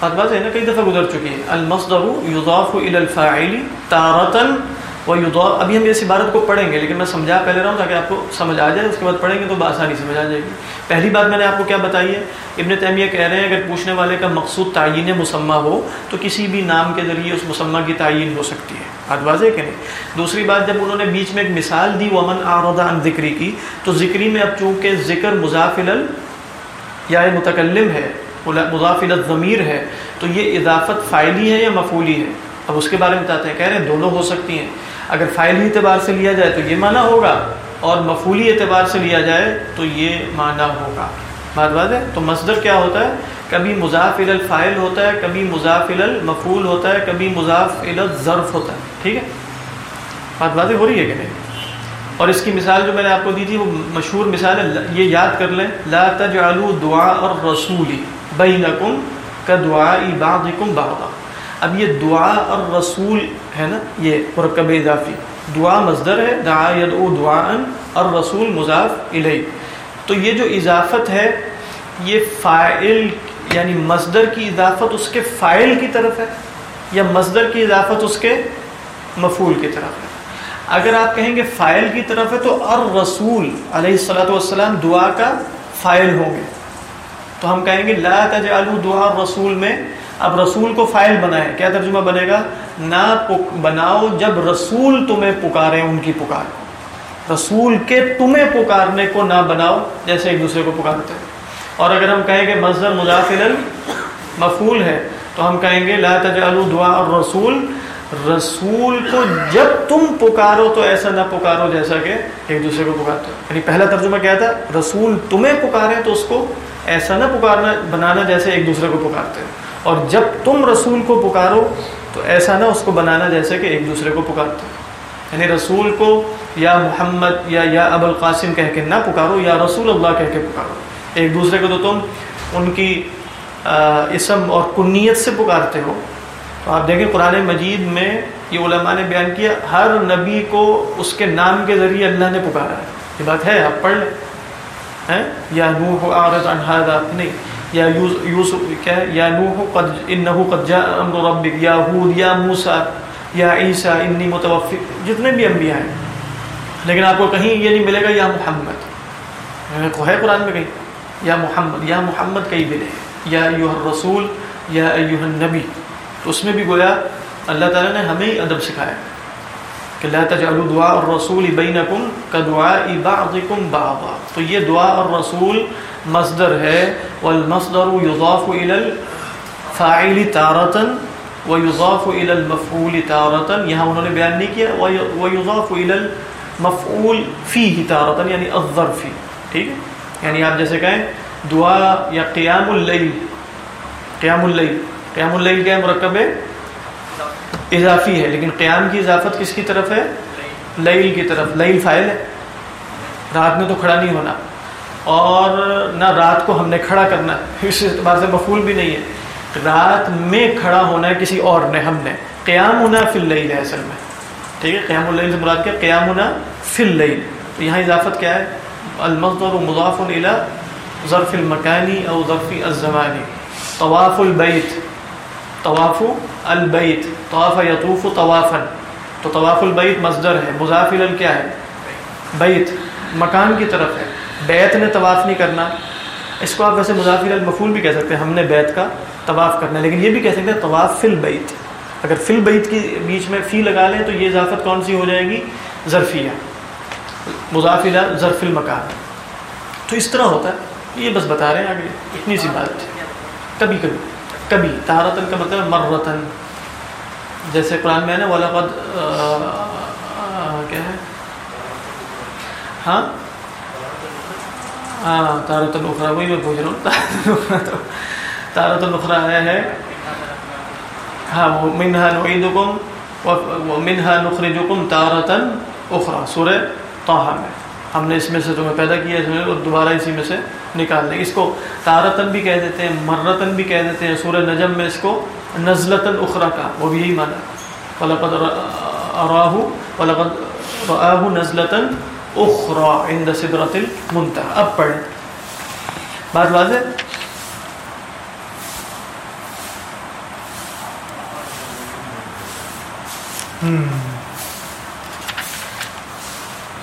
بات بات ہے نا، کئی دفعہ گزر چکی ہے۔ المصدر یضاف الى الفاعل تارتا وہ یضاف ابھی ہم اس عبارت کو پڑھیں گے، لیکن میں سمجھا پہلے رہا ہوں تاکہ آپ کو سمجھ آ جائے، اس کے بعد پڑھیں گے تو بآسانی سمجھ آ جائے گی۔ پہلی بات میں نے آپ کو کیا بتائی ہے؟ ابن تیمیہ کہہ رہے ہیں، اگر پوچھنے والے کا مقصود تعین مسمہ ہو، تو کسی بھی نام کے ذریعے اس مسمہ کی تعین ہو سکتی ہے۔ بات واضح کہ نہیں؟ دوسری بات، جب انہوں نے بیچ میں ایک مثال دی، ومن آردہ عن ذکری کی تو ذکری میں اب چونکہ ذکر مضافل یا متکلم ہے مضافل ضمیر ہے، تو یہ اضافت فائلی ہے یا مفولی ہے؟ اب اس کے بارے میں بتاتے ہیں، کہہ رہے ہیں، دونوں ہو سکتی ہیں۔ اگر فائلی اعتبار سے لیا جائے تو یہ معنی ہوگا اور مفولی اعتبار سے لیا جائے تو یہ معنی ہوگا۔ بات بات ہے؟ تو مصدر کیا ہوتا ہے؟ کبھی مضاف الفائل ہوتا ہے، کبھی مضاف المفول ہوتا ہے، کبھی مضاف الظرف ہوتا ہے۔ ٹھیک ہے؟ بات باتیں ہو رہی ہے کہ نہیں؟ اور اس کی مثال جو میں نے آپ کو دی تھی، وہ مشہور مثال ہے، یہ یاد کر لیں۔ لا تجعلوا دعا اور رسولی بینکم کا دعا بعضکم بعضا۔ اب یہ دعا اور رسول ہے نا، یہ مرکب اضافی۔ دعا مصدر ہے، دعا یدعو دعا اور رسول مضاف الیہ۔ تو یہ جو اضافت ہے، یہ فائل یعنی مصدر کی اضافت اس کے فائل کی طرف ہے، یا مصدر کی اضافت اس کے مفول کی طرف ہے؟ اگر آپ کہیں گے فائل کی طرف ہے، تو ار رسول علیہ السلاۃ والسلام دعا کا فائل ہوں گے۔ تو ہم کہیں گے، لا تجعلوا دعا رسول میں اب رسول کو فائل بنائے کیا ترجمہ بنے گا؟ نہ بناؤ جب رسول تمہیں پکارے ان کی پکار۔ رسول کے تمہیں پکارنے کو نہ بناؤ، جیسے ایک دوسرے کو پکارتے ہیں۔ اور اگر ہم کہیں گے مصدر مضافل مفول ہے، تو ہم کہیں گے لا تجعلوا دعا اور رسول رسول کو جب تم پکارو تو ایسا نہ پکارو جیسا کہ ایک دوسرے کو پکارتے ہو۔ یعنی پہلا ترجمہ کیا تھا؟ رسول تمہیں پکارے تو اس کو ایسا نہ پکارنا، بنانا جیسے ایک دوسرے کو پکارتے ہیں۔ اور جب تم رسول کو پکارو تو ایسا نہ اس کو بنانا جیسے کہ ایک دوسرے کو پکارتے یعنی رسول کو یا محمد یا یا ابو القاسم کہہ کے نہ پکارو، یا رسول اللہ کہہ کے پکارو۔ ایک دوسرے کو تو تم ان کی اسم اور کنیت سے پکارتے ہو۔ تو آپ دیکھیں قرآن مجید میں یہ علماء نے بیان کیا، ہر نبی کو اس کے نام کے ذریعے اللہ نے پکارا ہے۔ یہ بات ہے، آپ پڑھ لیں۔ یا نوح عارض عن نہیں۔ یا یوسف کیا ہے یا نوح قد انه قد جاء امر ربك یا ہود، یا موسی، یا عیسی، انی متوفی جتنے بھی انبیاء ہیں۔ لیکن آپ کو کہیں یہ نہیں ملے گا یا محمد۔ یعنی کو ہے قرآن میں کہیں، یا محمد یا محمد کئی بھی نہیں یا ایوہ الرسول، یا ایوہ النبی۔ تو اس میں بھی گویا اللہ تعالیٰ نے ہمیں ادب سکھایا کہ لا تجعلوا دعاء الرسول بینکم کا دعاء بعضکم بعضا۔ تو یہ دعا اور رسول مصدر ہے، والمصدر یضاف الى فاعل تارتن و یوضاف المفعول تارتن یہاں انہوں نے بیان نہیں کیا و یوضاف المفعول فی ہی یعنی الظرفی ٹھیک ہے؟ یعنی آپ جیسے کہیں، دعا یا قیام اللیل قیام اللیل قیام اللیل کیا مرکب ہے اضافی ہے، لیکن قیام کی اضافت کس کی طرف ہے؟ لیل کی طرف، لیل فائل ہے۔ رات میں تو کھڑا نہیں ہونا۔ اور نہ رات کو ہم نے کھڑا کرنا اس اعتبار سے مفول بھی نہیں ہے۔ رات میں کھڑا ہونا ہے کسی اور نے، ہم نے۔ قیام ہونا فی اللیل ہے اصل میں۔ ٹھیک ہے قیام اللیل سے مراد کیا؟ قیام ہونا فی اللیل۔ تو یہاں اضافت کیا ہے؟ المصدر مضاف الى ظرف المکانی او ظرف الزمانی۔ طواف البیت۔ طواف البیت۔ طواف یطوف طوافا۔ تو طواف البیت مصدر ہے۔ مضاف الى کیا ہے؟ بیت۔ مکان کی طرف ہے۔ بیت نے طواف نہیں کرنا، اس کو آپ ویسے مضافر المفول بھی کہہ سکتے ہیں، ہم نے بیت کا طواف کرنا ہے، لیکن یہ بھی کہہ سکتے ہیں طواف فل بیت اگر فل بیت کے بیچ میں فی لگا لیں تو یہ اضافت کون سی ہو جائے گی؟ ظرفیہ مضافر ظرف المکان، تو اس طرح ہوتا ہے، یہ بس بتا رہے ہیں آگے، اتنی سی بات، کبھی کبھی کبھی تہارتن کا مطلب مرتن جیسے قرآن میں ہے نا ولاقد کیا ہے؟ ہاں؟ ہاں تارت الخرا وہی میں پوچھ رہا ہوں۔ تارت الخرا آیا ہے۔ ہاں وہ منہا نعیدکم و منہا نخرجکم تارتن اخرا سورہ طاہا میں۔ ہم نے اس میں سے تمہیں پیدا کیا اس میں اور دوبارہ اسی میں سے نکال دیں اس کو تارتن بھی کہہ دیتے ہیں مرتن بھی کہہ دیتے ہیں۔ سورہ نجم میں اس کو نزلتن اخرا کا، وہ بھی یہی مانا فلقد اراہو فلقد رآہو نزلتن اخرا عند صدرت المنتہا اب پڑھیں بات واضح؟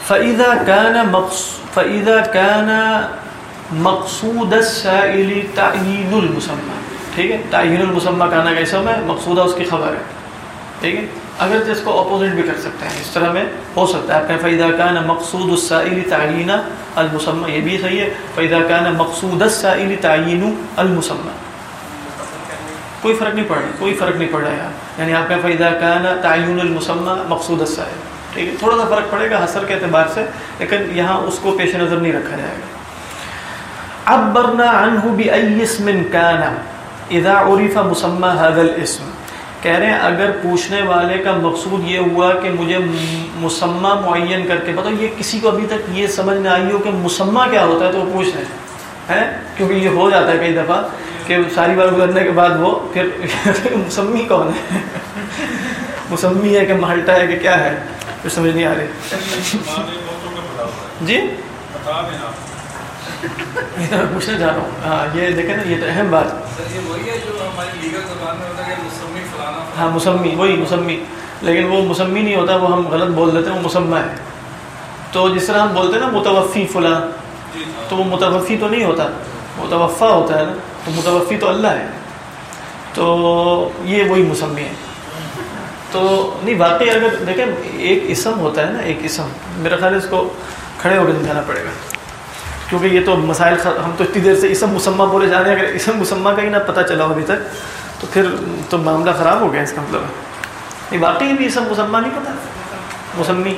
فإذا كان مقصود فإذا كان مقصود السائل تعیین المسمى. ٹھیک ہے؟ تعیین المسمى کہنا کا اسم ہے؟ مقصودہ اس کی خبر ہے. ٹھیک ہے؟ اگر اس کو اپوزٹ بھی کر سکتے ہیں، اس طرح میں ہو سکتا ہے۔ آپ فیضا کان مقصود السائل تعین المسمى، یہ بھی صحیح ہے۔ فیضا کان مقصود السائل تعین المسمى۔ کوئی فرق نہیں پڑ رہا، کوئی فرق نہیں پڑ رہا یار یعنی آپ کا فیضا کان تعین المسمى مقصود السائل۔ ٹھیک ہے، تھوڑا سا فرق پڑے گا حسر کے اعتبار سے، لیکن یہاں اس کو پیش نظر نہیں رکھا جائے گا۔ عبرنا عنه بأي اسم كان اذا عرف مسمى هذا الاسم۔ کہہ رہے ہیں، اگر پوچھنے والے کا مقصود یہ ہوا کہ مجھے مسمہ معین کر کے بتاؤ، یہ کسی کو ابھی تک یہ سمجھ نہ آئی ہو کہ مسمہ کیا ہوتا ہے تو وہ پوچھ رہے ہیں۔ کیونکہ یہ ہو جاتا ہے کئی دفعہ کہ ساری بار گزرنے کے بعد وہ پھر مسمی کون ہے؟ مسمی ہے کہ مالٹا ہے کہ کیا ہے؟ پھر سمجھ نہیں آ رہی۔ جی؟ پوچھنا چاہ رہا ہوں۔ ہاں یہ دیکھیں نا، یہ تو اہم بات۔ ہے ہاں مسمی وہی مسمی۔ لیکن وہ مسمی نہیں ہوتا وہ ہم غلط بول دیتے ہیں وہ مسمہ ہے۔ تو جس طرح ہم بولتے ہیں نا متوفی فلاں۔ تو وہ متوفی تو نہیں ہوتا متوفع ہوتا ہے نا۔ تو متوفی تو اللہ ہے۔ تو یہ وہی مسمی ہے۔ تو نہیں واقعی اگر دیکھیں ایک اسم ہوتا ہے نا ایک اسم۔ میرا خیال ہے اس کو کھڑے ہو کے سمجھانا پڑے گا۔ کیونکہ یہ تو مسائل ہم تو اتنی دیر سے اسم مسمہ بولے جا رہے ہیں اگر اسم مسمہ کا ہی نہ پتہ چلا ہو ابھی تک تو پھر تو معاملہ خراب ہو گیا اس کا مطلب. واقعی بھی اسم مسمہ نہیں پتہ مسمی.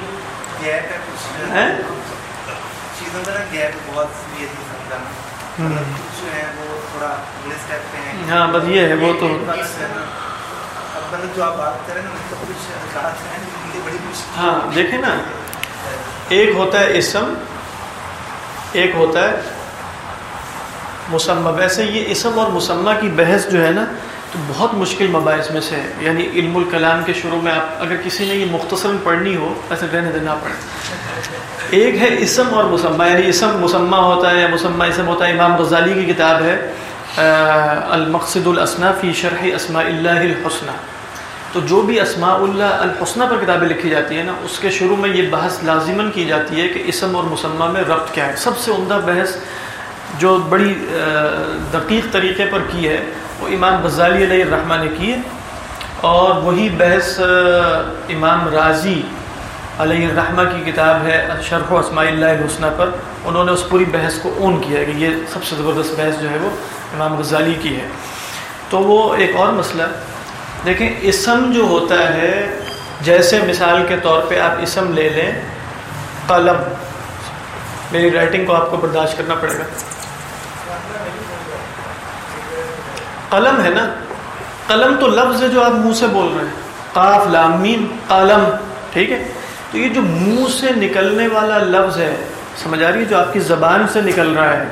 ہاں بس یہ ہے وہ تو ہاں دیکھیں نا ایک ہوتا ہے اسم ایک ہوتا ہے مسمہ۔ ویسے یہ اسم اور مسمہ کی بحث جو ہے نا تو بہت مشکل مباحث میں سے ہے یعنی علم الکلام کے شروع میں آپ اگر کسی نے یہ مختصر پڑھنی ہو ایسے رہنے دینا پڑے ایک ہے اسم اور مسمہ یعنی اسم مسمہ ہوتا ہے، یا مسمہ اسم ہوتا ہے، امام غزالی کی کتاب ہے المقصد الاسنا فی شرح اسماء اللہ الحسنہ۔ تو جو بھی اسماء اللہ الحسنہ پر کتابیں لکھی جاتی ہیں نا، اس کے شروع میں یہ بحث لازماً کی جاتی ہے کہ اسم اور مسمہ میں ربط کیا ہے۔ سب سے عمدہ بحث جو بڑی دقیق طریقے پر کی ہے وہ امام غزالی علیہ الرحمٰ نے کی اور وہی بحث امام راضی علیہ الرحمٰ کی کتاب ہے، شرح و اسماء اللہ الحسنہ پر۔ انہوں نے اس پوری بحث کو اون کیا ہے کہ یہ سب سے زبردست بحث جو ہے وہ امام غزالی کی ہے۔ تو وہ ایک اور مسئلہ، دیکھیں اسم جو ہوتا ہے، جیسے مثال کے طور پہ آپ اسم لے لیں، قلم۔ میری رائٹنگ کو آپ کو برداشت کرنا پڑے گا۔ قلم ہے نا؟ قلم تو لفظ ہے جو آپ منہ سے بول رہے ہیں۔ قاف، لام، میم، قلم، ٹھیک ہے؟ تو یہ جو منہ سے نکلنے والا لفظ ہے، سمجھ آ رہی ہے؟ جو آپ کی زبان سے نکل رہا ہے،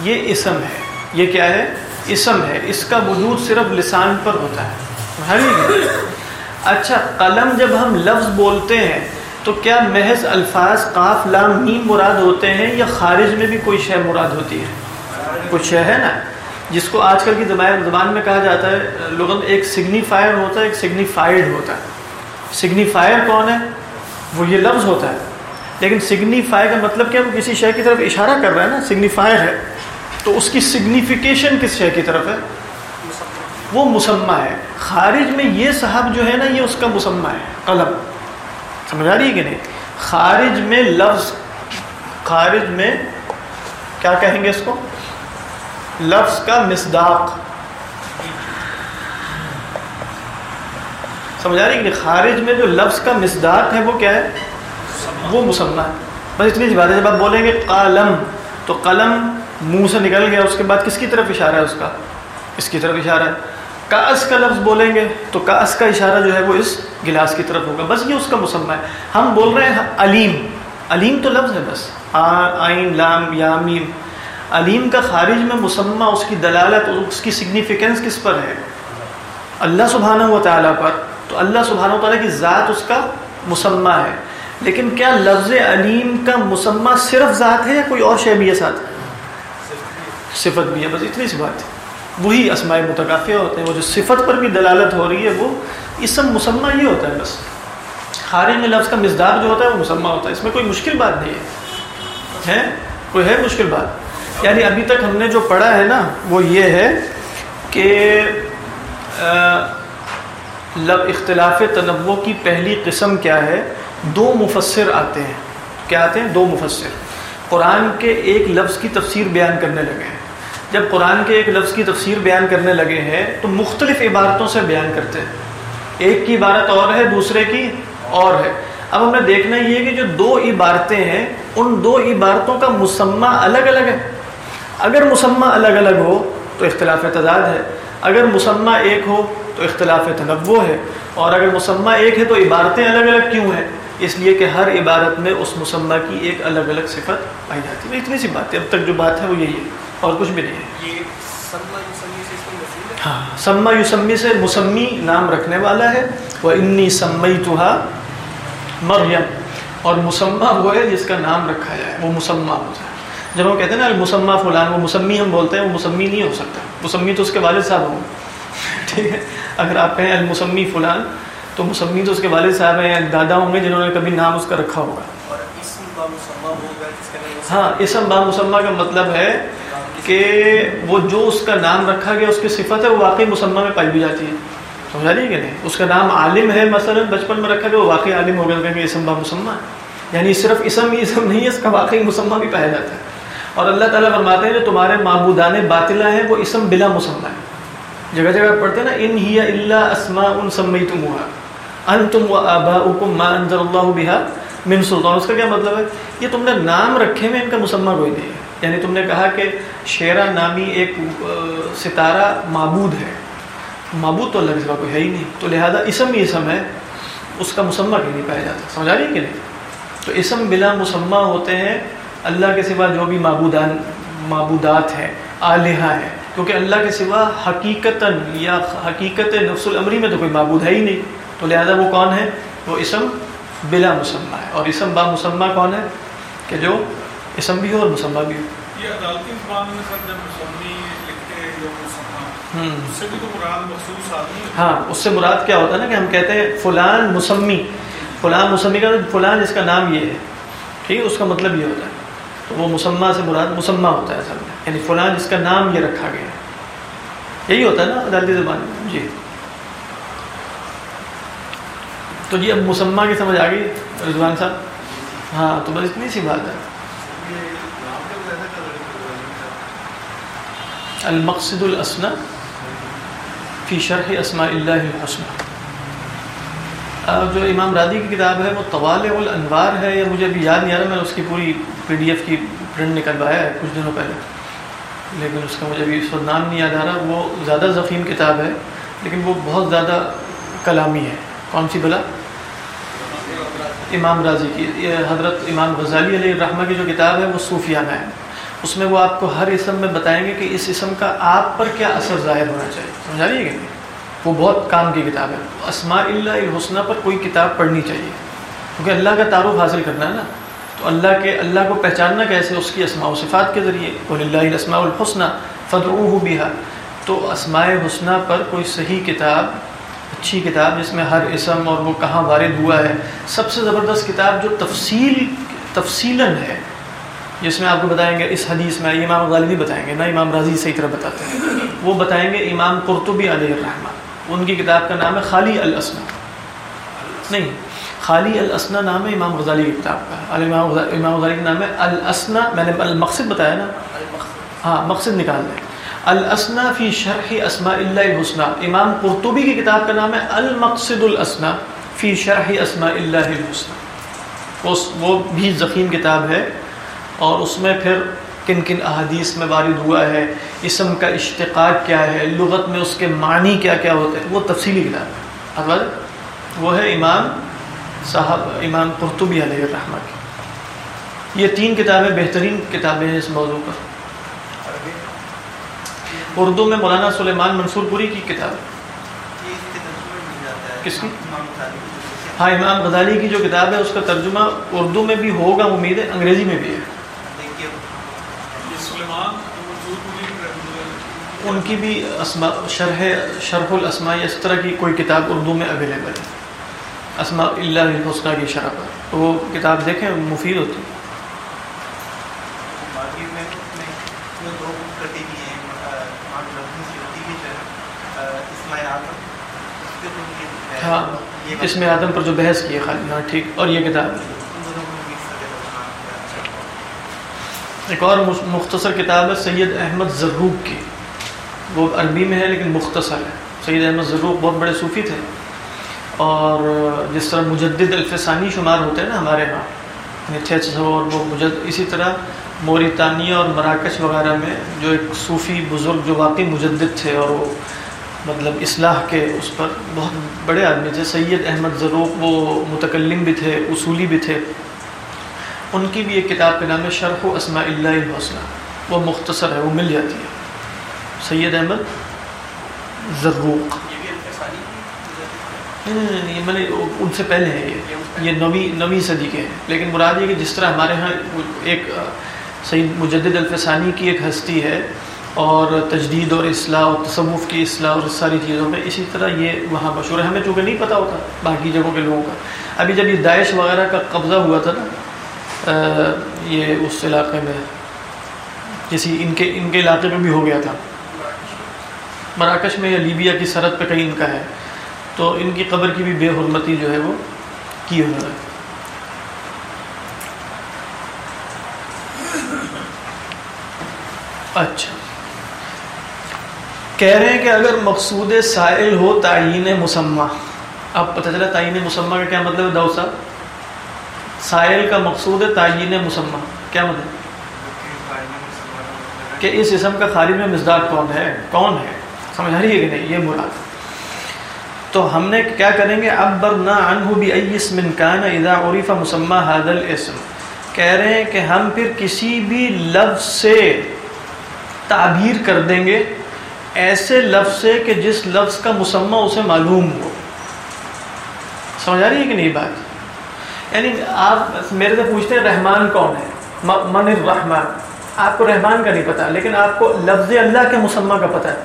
یہ اسم ہے۔ یہ کیا ہے؟ اسم ہے۔ اس کا وجود صرف لسان پر ہوتا ہے۔ اچھا قلم جب ہم لفظ بولتے ہیں، تو کیا محض الفاظ قاف، لام، میم مراد ہوتے ہیں یا خارج میں بھی کوئی شے مراد ہوتی ہے؟ کچھ شے ہے نا؟ جس کو آج کل کی زبان میں کہا جاتا ہے، لغت ایک سگنیفائر ہوتا ہے، ایک سگنیفائڈ ہوتا ہے۔ سگنیفائر کون ہے؟ وہ یہ لفظ ہوتا ہے۔ لیکن سگنیفائی کا مطلب کیا؟ وہ کسی شے کی طرف اشارہ کر رہا ہے نا سگنیفائر ہے۔ تو اس کی سگنیفیکیشن کس شے کی طرف ہے؟ وہ مسمہ ہے۔ خارج میں یہ صاحب جو ہے نا، یہ اس کا مسمہ ہے، قلم۔ سمجھا رہی ہے کہ نہیں؟ خارج میں لفظ، خارج میں کیا کہیں گے اس کو؟ لفظ کا مصداق۔ سمجھا رہی کہ خارج میں جو لفظ کا مصداق ہے وہ کیا ہے؟ وہ مسمہ ہے۔ بس اتنی سی بات ہے، جب آپ بولیں گے قلم، تو قلم منہ سے نکل گیا، اس کے بعد کس کی طرف اشارہ ہے اس کا؟ اس کی طرف اشارہ ہے۔ کاس کا لفظ بولیں گے، تو کاس کا اشارہ جو ہے وہ اس گلاس کی طرف ہوگا۔ بس یہ اس کا مسمہ ہے۔ ہم بول رہے ہیں علیم۔ علیم تو لفظ ہے بس۔ آ آئین، لام، یا، میم۔ علیم کا خارج میں مسمہ، اس کی دلالت، اس کی سگنیفیکنس کس پر ہے؟ اللہ سبحانہ و تعالیٰ پر۔ تو اللہ سبحانہ و تعالیٰ کی ذات اس کا مسمہ ہے۔ لیکن کیا لفظ علیم کا مسمہ صرف ذات ہے یا کوئی اور شے بھی ہے ساتھ؟ صفت بھی ہے، بس اتنی سی بات۔ ہے وہی اسماء متکافیہ ہوتے ہیں، وہ جو صفت پر بھی دلالت ہو رہی ہے، وہ اسم مسمہ یہ ہوتا ہے بس۔ خارج میں لفظ کا مزدار جو ہوتا ہے، وہ مسمہ ہوتا ہے۔ اس میں کوئی مشکل بات نہیں ہے۔ ہے کوئی ہے مشکل بات؟ یعنی ابھی تک ہم نے جو پڑھا ہے نا، وہ یہ ہے کہ لب اختلاف تنوع کی پہلی قسم کیا ہے؟ دو مفسر آتے ہیں۔ کیا آتے ہیں؟ دو مفسر۔ قرآن کے ایک لفظ کی تفسیر بیان کرنے لگے ہیں۔ جب قرآن کے ایک لفظ کی تفسیر بیان کرنے لگے ہیں، تو مختلف عبارتوں سے بیان کرتے ہیں۔ ایک کی عبارت اور ہے، دوسرے کی اور ہے۔ اب ہمیں دیکھنا یہ کہ جو دو عبارتیں ہیں، ان دو عبارتوں کا مسمہ الگ الگ ہے۔ اگر مسمہ الگ الگ ہو تو اختلاف تضاد ہے اگر مسمہ ایک ہو تو اختلاف تنوع ہے اور اگر مسمہ ایک ہے تو عبارتیں الگ الگ کیوں ہیں؟ اس لیے کہ ہر عبارت میں اس مسمہ کی ایک الگ الگ صفت پائی جاتی ہے۔ اتنی سی بات ہے اب تک جو بات ہے وہ یہی ہے اور کچھ بھی نہیں ہے۔ ہاں سما یوسمی سے مسمی نام رکھنے والا ہے۔ وہ انی سمئی توحا مریم اور مسمہ وہ ہے جس کا نام رکھا جائے وہ مسمہ ہوتا ہے۔ جب ہم کہتے ہیں نا المسمہ فلان وہ مسمی ہم بولتے ہیں وہ مسمی نہیں ہو سکتا۔ مسمی تو اس کے والد صاحب ہوں۔ ٹھیک ہے؟ اگر آپ کہیں المسمی فلان تو مسمی تو اس کے والد صاحب ہیں دادا ہوں گے جنہوں نے کبھی نام اس کا رکھا ہوگا۔ ہاں اسم با مسمہ کا مطلب ہے کہ وہ جو اس کا نام رکھا گیا اس کی صفت ہے وہ واقعی مسمہ میں پائی بھی جاتی ہے۔ سمجھا نہیں کہ نہیں؟ اس کا نام عالم ہے مثلا بچپن میں رکھا گیا وہ واقعی عالم ہو گیا کہ اسم با مسمہ ہے یعنی صرف اسم ہی اسم نہیں ہے اس کا واقعی مسمہ بھی پایا جاتا ہے۔ اور اللہ تعالیٰ فرماتے ہیں جو تمہارے معبودان باطلہ ہیں، وہ اسم بلا مسمہ ہے جگہ جگہ پڑھتے ہیں نا، ان ہی اللہ اسما ان سمئی تم ہوا ان تم و آبا اکم ما انضر اللہ بحا من سلطان۔ اس کا کیا مطلب ہے؟ یہ تم نے نام رکھے میں ان کا مسمہ کوئی نہیں۔ ہے یعنی تم نے کہا کہ شیرا نامی ایک ستارہ معبود ہے۔ معبود تو اللہ کے سوا کوئی ہے ہی نہیں۔ تو لہذا اسم ہی اسم ہے، اس کا مسمہ کہیں نہیں پایا جاتا؟ سمجھا رہی کہ نہیں؟ تو اسم بلا مسمہ ہوتے ہیں اللہ کے سوا جو بھی معبودان معبودات ہیں آلیہ ہیں کیونکہ اللہ کے سوا حقیقت یا حقیقت نفس العمری میں تو کوئی معبود ہے ہی نہیں۔ تو لہذا وہ کون ہے؟ وہ اسم بلا مسمہ ہے۔ اور اسم با مسمہ کون ہے؟ کہ جو اسم بھی ہو اور مسمہ بھی ہو۔ ہاں اس سے مراد کیا ہوتا ہے نا کہ ہم کہتے ہیں فلان مسمی۔ فلان مسمی کا فلان جس کا نام یہ ہے۔ ٹھیک ہے اس کا مطلب یہ ہوتا ہے۔ وہ مسمہ سے مراد مسمہ ہوتا ہے اصل میں۔ یعنی فلان جس کا نام یہ رکھا گیا ہے۔ یہی ہوتا ہے نا عدالتی زبان میں۔ جی۔ تو جی اب مسمہ کی سمجھ آ گئی، رضوان صاحب؟ ہاں تو بس اتنی سی بات ہے۔ المقصد الاسنا فی شرح اسماء اللہ الحسنہ جو امام رادی کی کتاب ہے وہ طوال الانوار ہے یا مجھے ابھی یاد نہیں آ رہا، میں اس کی پوری پی ڈی ایف کی پرنٹ نکلوایا ہے کچھ دنوں پہلے۔ لیکن اس کا مجھے ابھی اس وقت نام نہیں یاد آ رہا، وہ زیادہ ضخیم کتاب ہے، لیکن وہ بہت زیادہ کلامی ہے۔ کون سی بلا؟ امام راضی کی۔ یہ حضرت امام غزالی علیہ الرحمہ کی جو کتاب ہے، وہ صوفیانہ ہے۔ اس میں وہ آپ کو ہر اسم میں بتائیں گے کہ اس اسم کا آپ پر کیا اثر ظاہر ہونا چاہیے۔ سمجھا رہی ہے کہ نہیں؟ وہ بہت کام کی کتاب ہے۔ اسماء اللہ الحسنہ پر کوئی کتاب پڑھنی چاہیے۔ کیونکہ اللہ کا تعارف حاصل کرنا ہے نا۔ تو اللہ کے اللہ کو پہچاننا کیسے اس کی اسماء و صفات کے ذریعے؟ اللہ الاسماء الحسنہ فدعوہ بها۔ تو اسماء حسنہ پر کوئی صحیح کتاب، اچھی کتاب جس میں ہر اسم اور وہ کہاں وارد ہوا ہے، سب سے زبردست کتاب جو تفصیل تفصیلاً ہے، جس میں آپ کو بتائیں گے، اس حدیث میں امام غالبی بتائیں گے، نہ امام راضی صحیح طرح بتاتے ہیں۔ وہ بتائیں گے امام قرطبی علیہ الرحمٰ ان کی کتاب کا نام ہے خالی الاسنا. نہیں، خالی الاسنا نام ہے امام غزالی کی کتاب کا. امام غزالی کا نام ہے الاسنا. میں نے المقصد بتایا نا. ہاں مقصد نکال دیں الاسنا فی شرح اسماء اللہ الحسنہ امام قرطبی کی کتاب کا نام ہے المقصد الاسنا فی شرح اسماء اللہ الحسنہ اس وہ بھی ضخیم کتاب ہے اور اس میں پھر کن کن احادیث میں وارد ہوا ہے، اسم کا اشتقاق کیا ہے، لغت میں اس کے معنی کیا کیا ہوتے ہیں، وہ تفصیلی کتاب ہے۔ وہ ہے امام صاحب، امام قرطبی علیہ الرحمہ کی یہ تین کتابیں بہترین کتابیں ہیں اس موضوع پر۔ اردو میں مولانا سلیمان منصور پوری کی کتاب۔ کس کی؟ ہاں امام غزالی کی جو کتاب ہے، اس کا ترجمہ اردو میں بھی ہوگا، امید ہے، انگریزی میں بھی ہے۔ ان کی بھی اسما شرح شرح الاسماء اس طرح کی کوئی کتاب اردو میں اویلیبل ہے۔ اسماء اللہ الحسنہ کی شرح پر۔ تو وہ کتاب دیکھیں مفید ہوتی۔ ہے۔ ہاں اس میں آدم پر جو بحث کی ہے خالی۔ ہاں ٹھیک۔ اور یہ کتاب۔ ایک اور مختصر کتاب ہے سید احمد ضروق کی۔ وہ عربی میں ہے لیکن مختصر ہے۔ سید احمد ضروق بہت بڑے صوفی تھے۔ اور جس طرح مجدد الفسانی شمار ہوتے ہیں نا ہمارے یہاں تھے اور وہ مجد، اسی طرح موریتانیہ اور مراکش وغیرہ میں جو ایک صوفی بزرگ جو واقعی مجدد تھے اور وہ مطلب اصلاح کے اس پر بہت بڑے آدمی تھے۔ سید احمد ضروق وہ متکلم بھی تھے، اصولی بھی تھے۔ ان کی بھی ایک کتاب کے نام ہے شرح و اسماء اللہ الحسنہ۔ وہ مختصر ہے، وہ مل جاتی ہے۔ سید احمد ضروق نہیں میں نے ان سے پہلے ہیں یہ۔ یہ نویں نویں صدی کے ہیں۔ لیکن مراد یہ کہ جس طرح ہمارے ہاں ایک سید مجدد الفسانی کی ایک ہستی ہے اور تجدید اور اصلاح اور تصوف کی اصلاح اور ساری چیزوں میں اسی طرح یہ وہاں مشہور ہے۔ ہمیں چونکہ نہیں پتہ ہوتا باقی جگہوں کے لوگوں کا۔ ابھی جب یہ داعش وغیرہ کا قبضہ ہوا تھا نا یہ اس علاقے میں کسی ان کے ان کے علاقے میں بھی ہو گیا تھا۔ مراکش میں یا لیبیا کی سرحد پہ کہیں ان کا ہے، تو ان کی قبر کی بھی بے حرمتی جو ہے وہ کی ہو ہے اچھا۔ کہہ رہے ہیں کہ اگر مقصود سائل ہو تعین مسمہ۔ اب پتہ چلا تعین مسمہ کا کیا مطلب ہے دو صاحب؟ سائل کا مقصود ہے تعین مسمہ۔ کیا مطلب؟ کہ اس اسم کا خارج میں مزداد کون ہے؟ کون ہے؟ سمجھ آ رہی ہے کہ نہیں، یہ مراد۔ تو ہم نے کیا کریں گے؟ اب بر نہ انہ بھی اسم کان اذا عرف مسمہ حادل اسم کہہ رہے ہیں کہ ہم پھر کسی بھی لفظ سے تعبیر کر دیں گے، ایسے لفظ سے کہ جس لفظ کا مسمہ اسے معلوم ہو۔ سمجھ آ رہی ہے کہ نہیں بات؟ یعنی آپ میرے سے پوچھتے ہیں، رحمان کون ہے؟ من الرحمان آپ کو رحمان کا نہیں پتا، لیکن آپ کو لفظ اللہ کے مسمہ کا پتہ ہے۔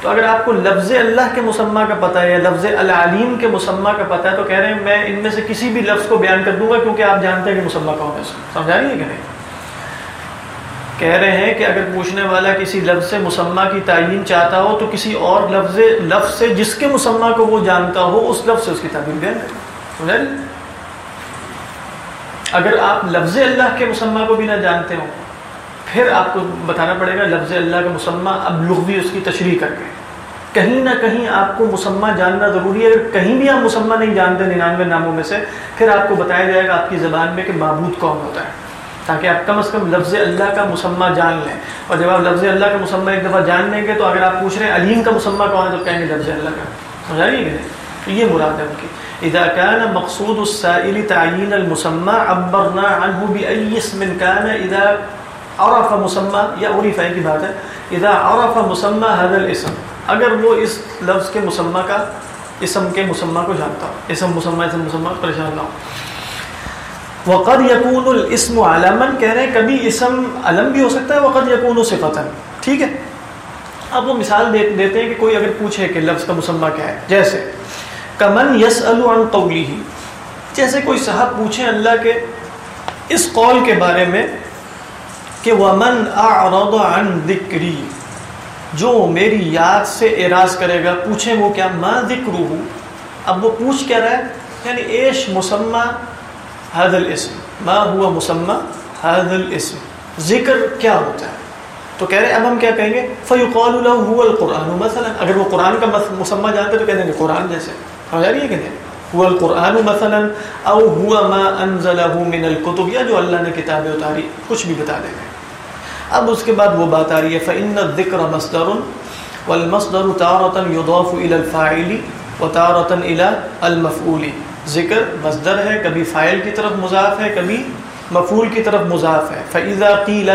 تو اگر آپ کو لفظ اللہ کے مسمہ کا پتہ ہے یا لفظ العلیم کے مسمہ کا پتہ ہے تو کہہ رہے ہیں میں ان میں سے کسی بھی لفظ کو بیان کر دوں گا کیونکہ آپ جانتے ہیں کہ مسمہ کون ہے سمجھا رہی ہے کہ نہیں؟ کہہ رہے ہیں کہ اگر پوچھنے والا کسی لفظ سے مسمہ کی تعین چاہتا ہو تو کسی اور لفظ لفظ سے جس کے مسمہ کو وہ جانتا ہو اس لفظ سے اس کی تعبیر بیان کریں۔ اگر آپ لفظ اللہ کے مسمہ کو بھی نہ جانتے ہو پھر آپ کو بتانا پڑے گا لفظ اللہ کا مسمہ اب لغوی اس کی تشریح کر کے۔ کہیں نہ کہیں آپ کو مسمہ جاننا ضروری ہے۔ اگر کہیں بھی آپ مسمہ نہیں جانتے ننانوے ناموں میں سے، پھر آپ کو بتایا جائے گا آپ کی زبان میں کہ معبود کون ہوتا ہے۔ تاکہ آپ کم از کم لفظ اللہ کا مسمہ جان لیں۔ اور جب آپ لفظ اللہ کا مسمہ ایک دفعہ جان لیں گے تو اگر آپ پوچھ رہے ہیں علیم کا مسمہ کون ہے تو کہیں گے لفظ اللہ کا۔ سمجھا رہی ہے تو یہ مراد ہے ان کی۔ اذا كان مقصود السائل تعيين المسمى عبرنا عنه باي اسم كان اذا عرف مسمى، یا عرف ہے کی بات ہے، اذا عرف مسمى هذا الاسم، اگر وہ اس لفظ کے مسمى کا، اسم کے مسمى کو جانتا ہو، اسم مسمى اسم مسمى، پریشان نہ ہو۔ وقد يكون الاسم علما، کہہ رہے ہیں کبھی اسم علم بھی ہو سکتا ہے، وقد يكون صفتا۔ ٹھیک ہے؟ اب وہ مثال دیتے ہیں کہ کوئی اگر پوچھے کہ لفظ کا مسمى کیا ہے، جیسے، کمن یس عن قولی جیسے کوئی صاحب پوچھیں اللہ کے اس قول کے بارے میں کہ ومن اعرض عن ذکری جو میری یاد سے اعراض کرے گا، پوچھیں وہ کیا، ما ذکر اب وہ پوچھ کیا رہا ہے؟ یعنی ایش مسمہ حد الاسم۔ ما ہوا مسمہ حد الاسم؟ ذکر کیا ہوتا ہے؟ تو کہہ رہے اب ہم کیا کہیں گے؟ فیقال له هو القرآن۔ مثلا اگر وہ قرآن کا مسمہ جانتے تو کہہ دیں گے قرآن جیسے۔ ہو جا رہی ہے کہ نہیں؟ هو القرآن مثلا او هو ما انزله من الكتب۔ یا جو اللہ نے کتابیں اتاری، کچھ بھی بتا دیں گے اب اس کے بعد وہ بات آ رہی ہے، فإن الذکر مصدر والمصدر تارة يضاف إلى الفاعل وتارة إلى المفعول۔ ذکر مصدر ہے، کبھی فاعل کی طرف مضاف ہے، کبھی مفعول کی طرف مضاف ہے۔ فإذا قيل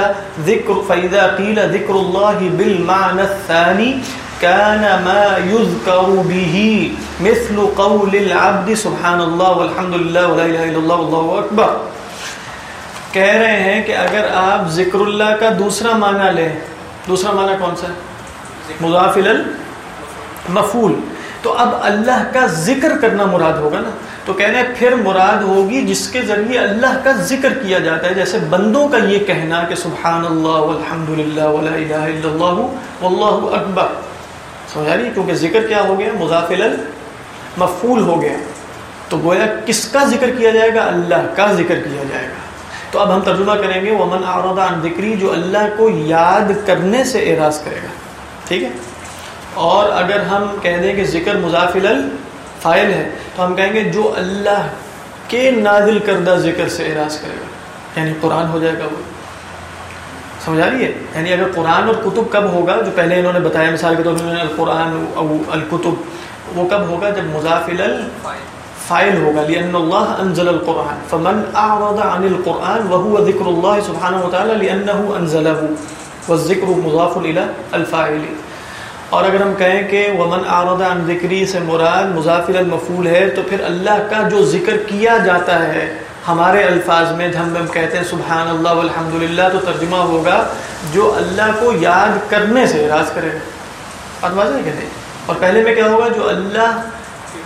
ذکر فإذا قيل ذکر الله بالمعنى الثاني كان ما يذكر به مثل قول العبد سبحان الله والحمد لله ولا اله الا الله والله اكبر کہہ رہے ہیں کہ اگر آپ ذکر اللہ کا دوسرا معنی لیں دوسرا معنی کون سا ہے؟ مضاف مفعول تو اب اللہ کا ذکر کرنا مراد ہوگا نا؟ تو کہہ رہے ہیں پھر مراد ہوگی جس کے ذریعے اللہ کا ذکر کیا جاتا ہے جیسے بندوں کا یہ کہنا کہ سبحان اللہ والحمد للہ ولا الہ الا اللہ واللہ اکبر. سمجھا رہی کیونکہ ذکر کیا ہو گیا؟ مضافل مفول ہو گیا. تو گویا کس کا ذکر کیا جائے گا؟ اللہ کا ذکر کیا جائے گا. تو اب ہم ترجمہ کریں گے ومن اعرض عن ذکری جو اللہ کو یاد کرنے سے اعراض کرے گا۔ ٹھیک ہے؟ اور اگر ہم کہہ دیں کہ ذکر مضافل فائل ہے، تو ہم کہیں گے جو اللہ کے نازل کردہ ذکر سے اعراض کرے گا۔ یعنی قرآن ہو جائے گا وہ۔ سمجھا رہی ہے؟ یعنی اگر قرآن اور کتب کب ہوگا، جو پہلے انہوں نے بتایا مثال کے طور پر القرآن او الکتب، وہ کب ہوگا؟ جب مضافل الفائل فائل ہوگا، لأن اللہ انزل القرآن۔ فمن اعرض عن القرآن وهو ذکر اللہ سبحانہ وتعالی لأنه انزله والذکر مضاف الى الفاعل۔ اور اگر ہم کہیں کہ ومن اعرض عن ذکری سے مراد مضافل المفول ہے، تو پھر اللہ کا جو ذکر کیا جاتا ہے، ہمارے الفاظ میں جب ہم کہتے ہیں سبحان اللہ والحمد للہ تو ترجمہ ہوگا جو اللہ کو یاد کرنے سے اعراض کرے۔ گا بات واضح کہتے ہیں اور پہلے میں کیا ہوگا؟ جو اللہ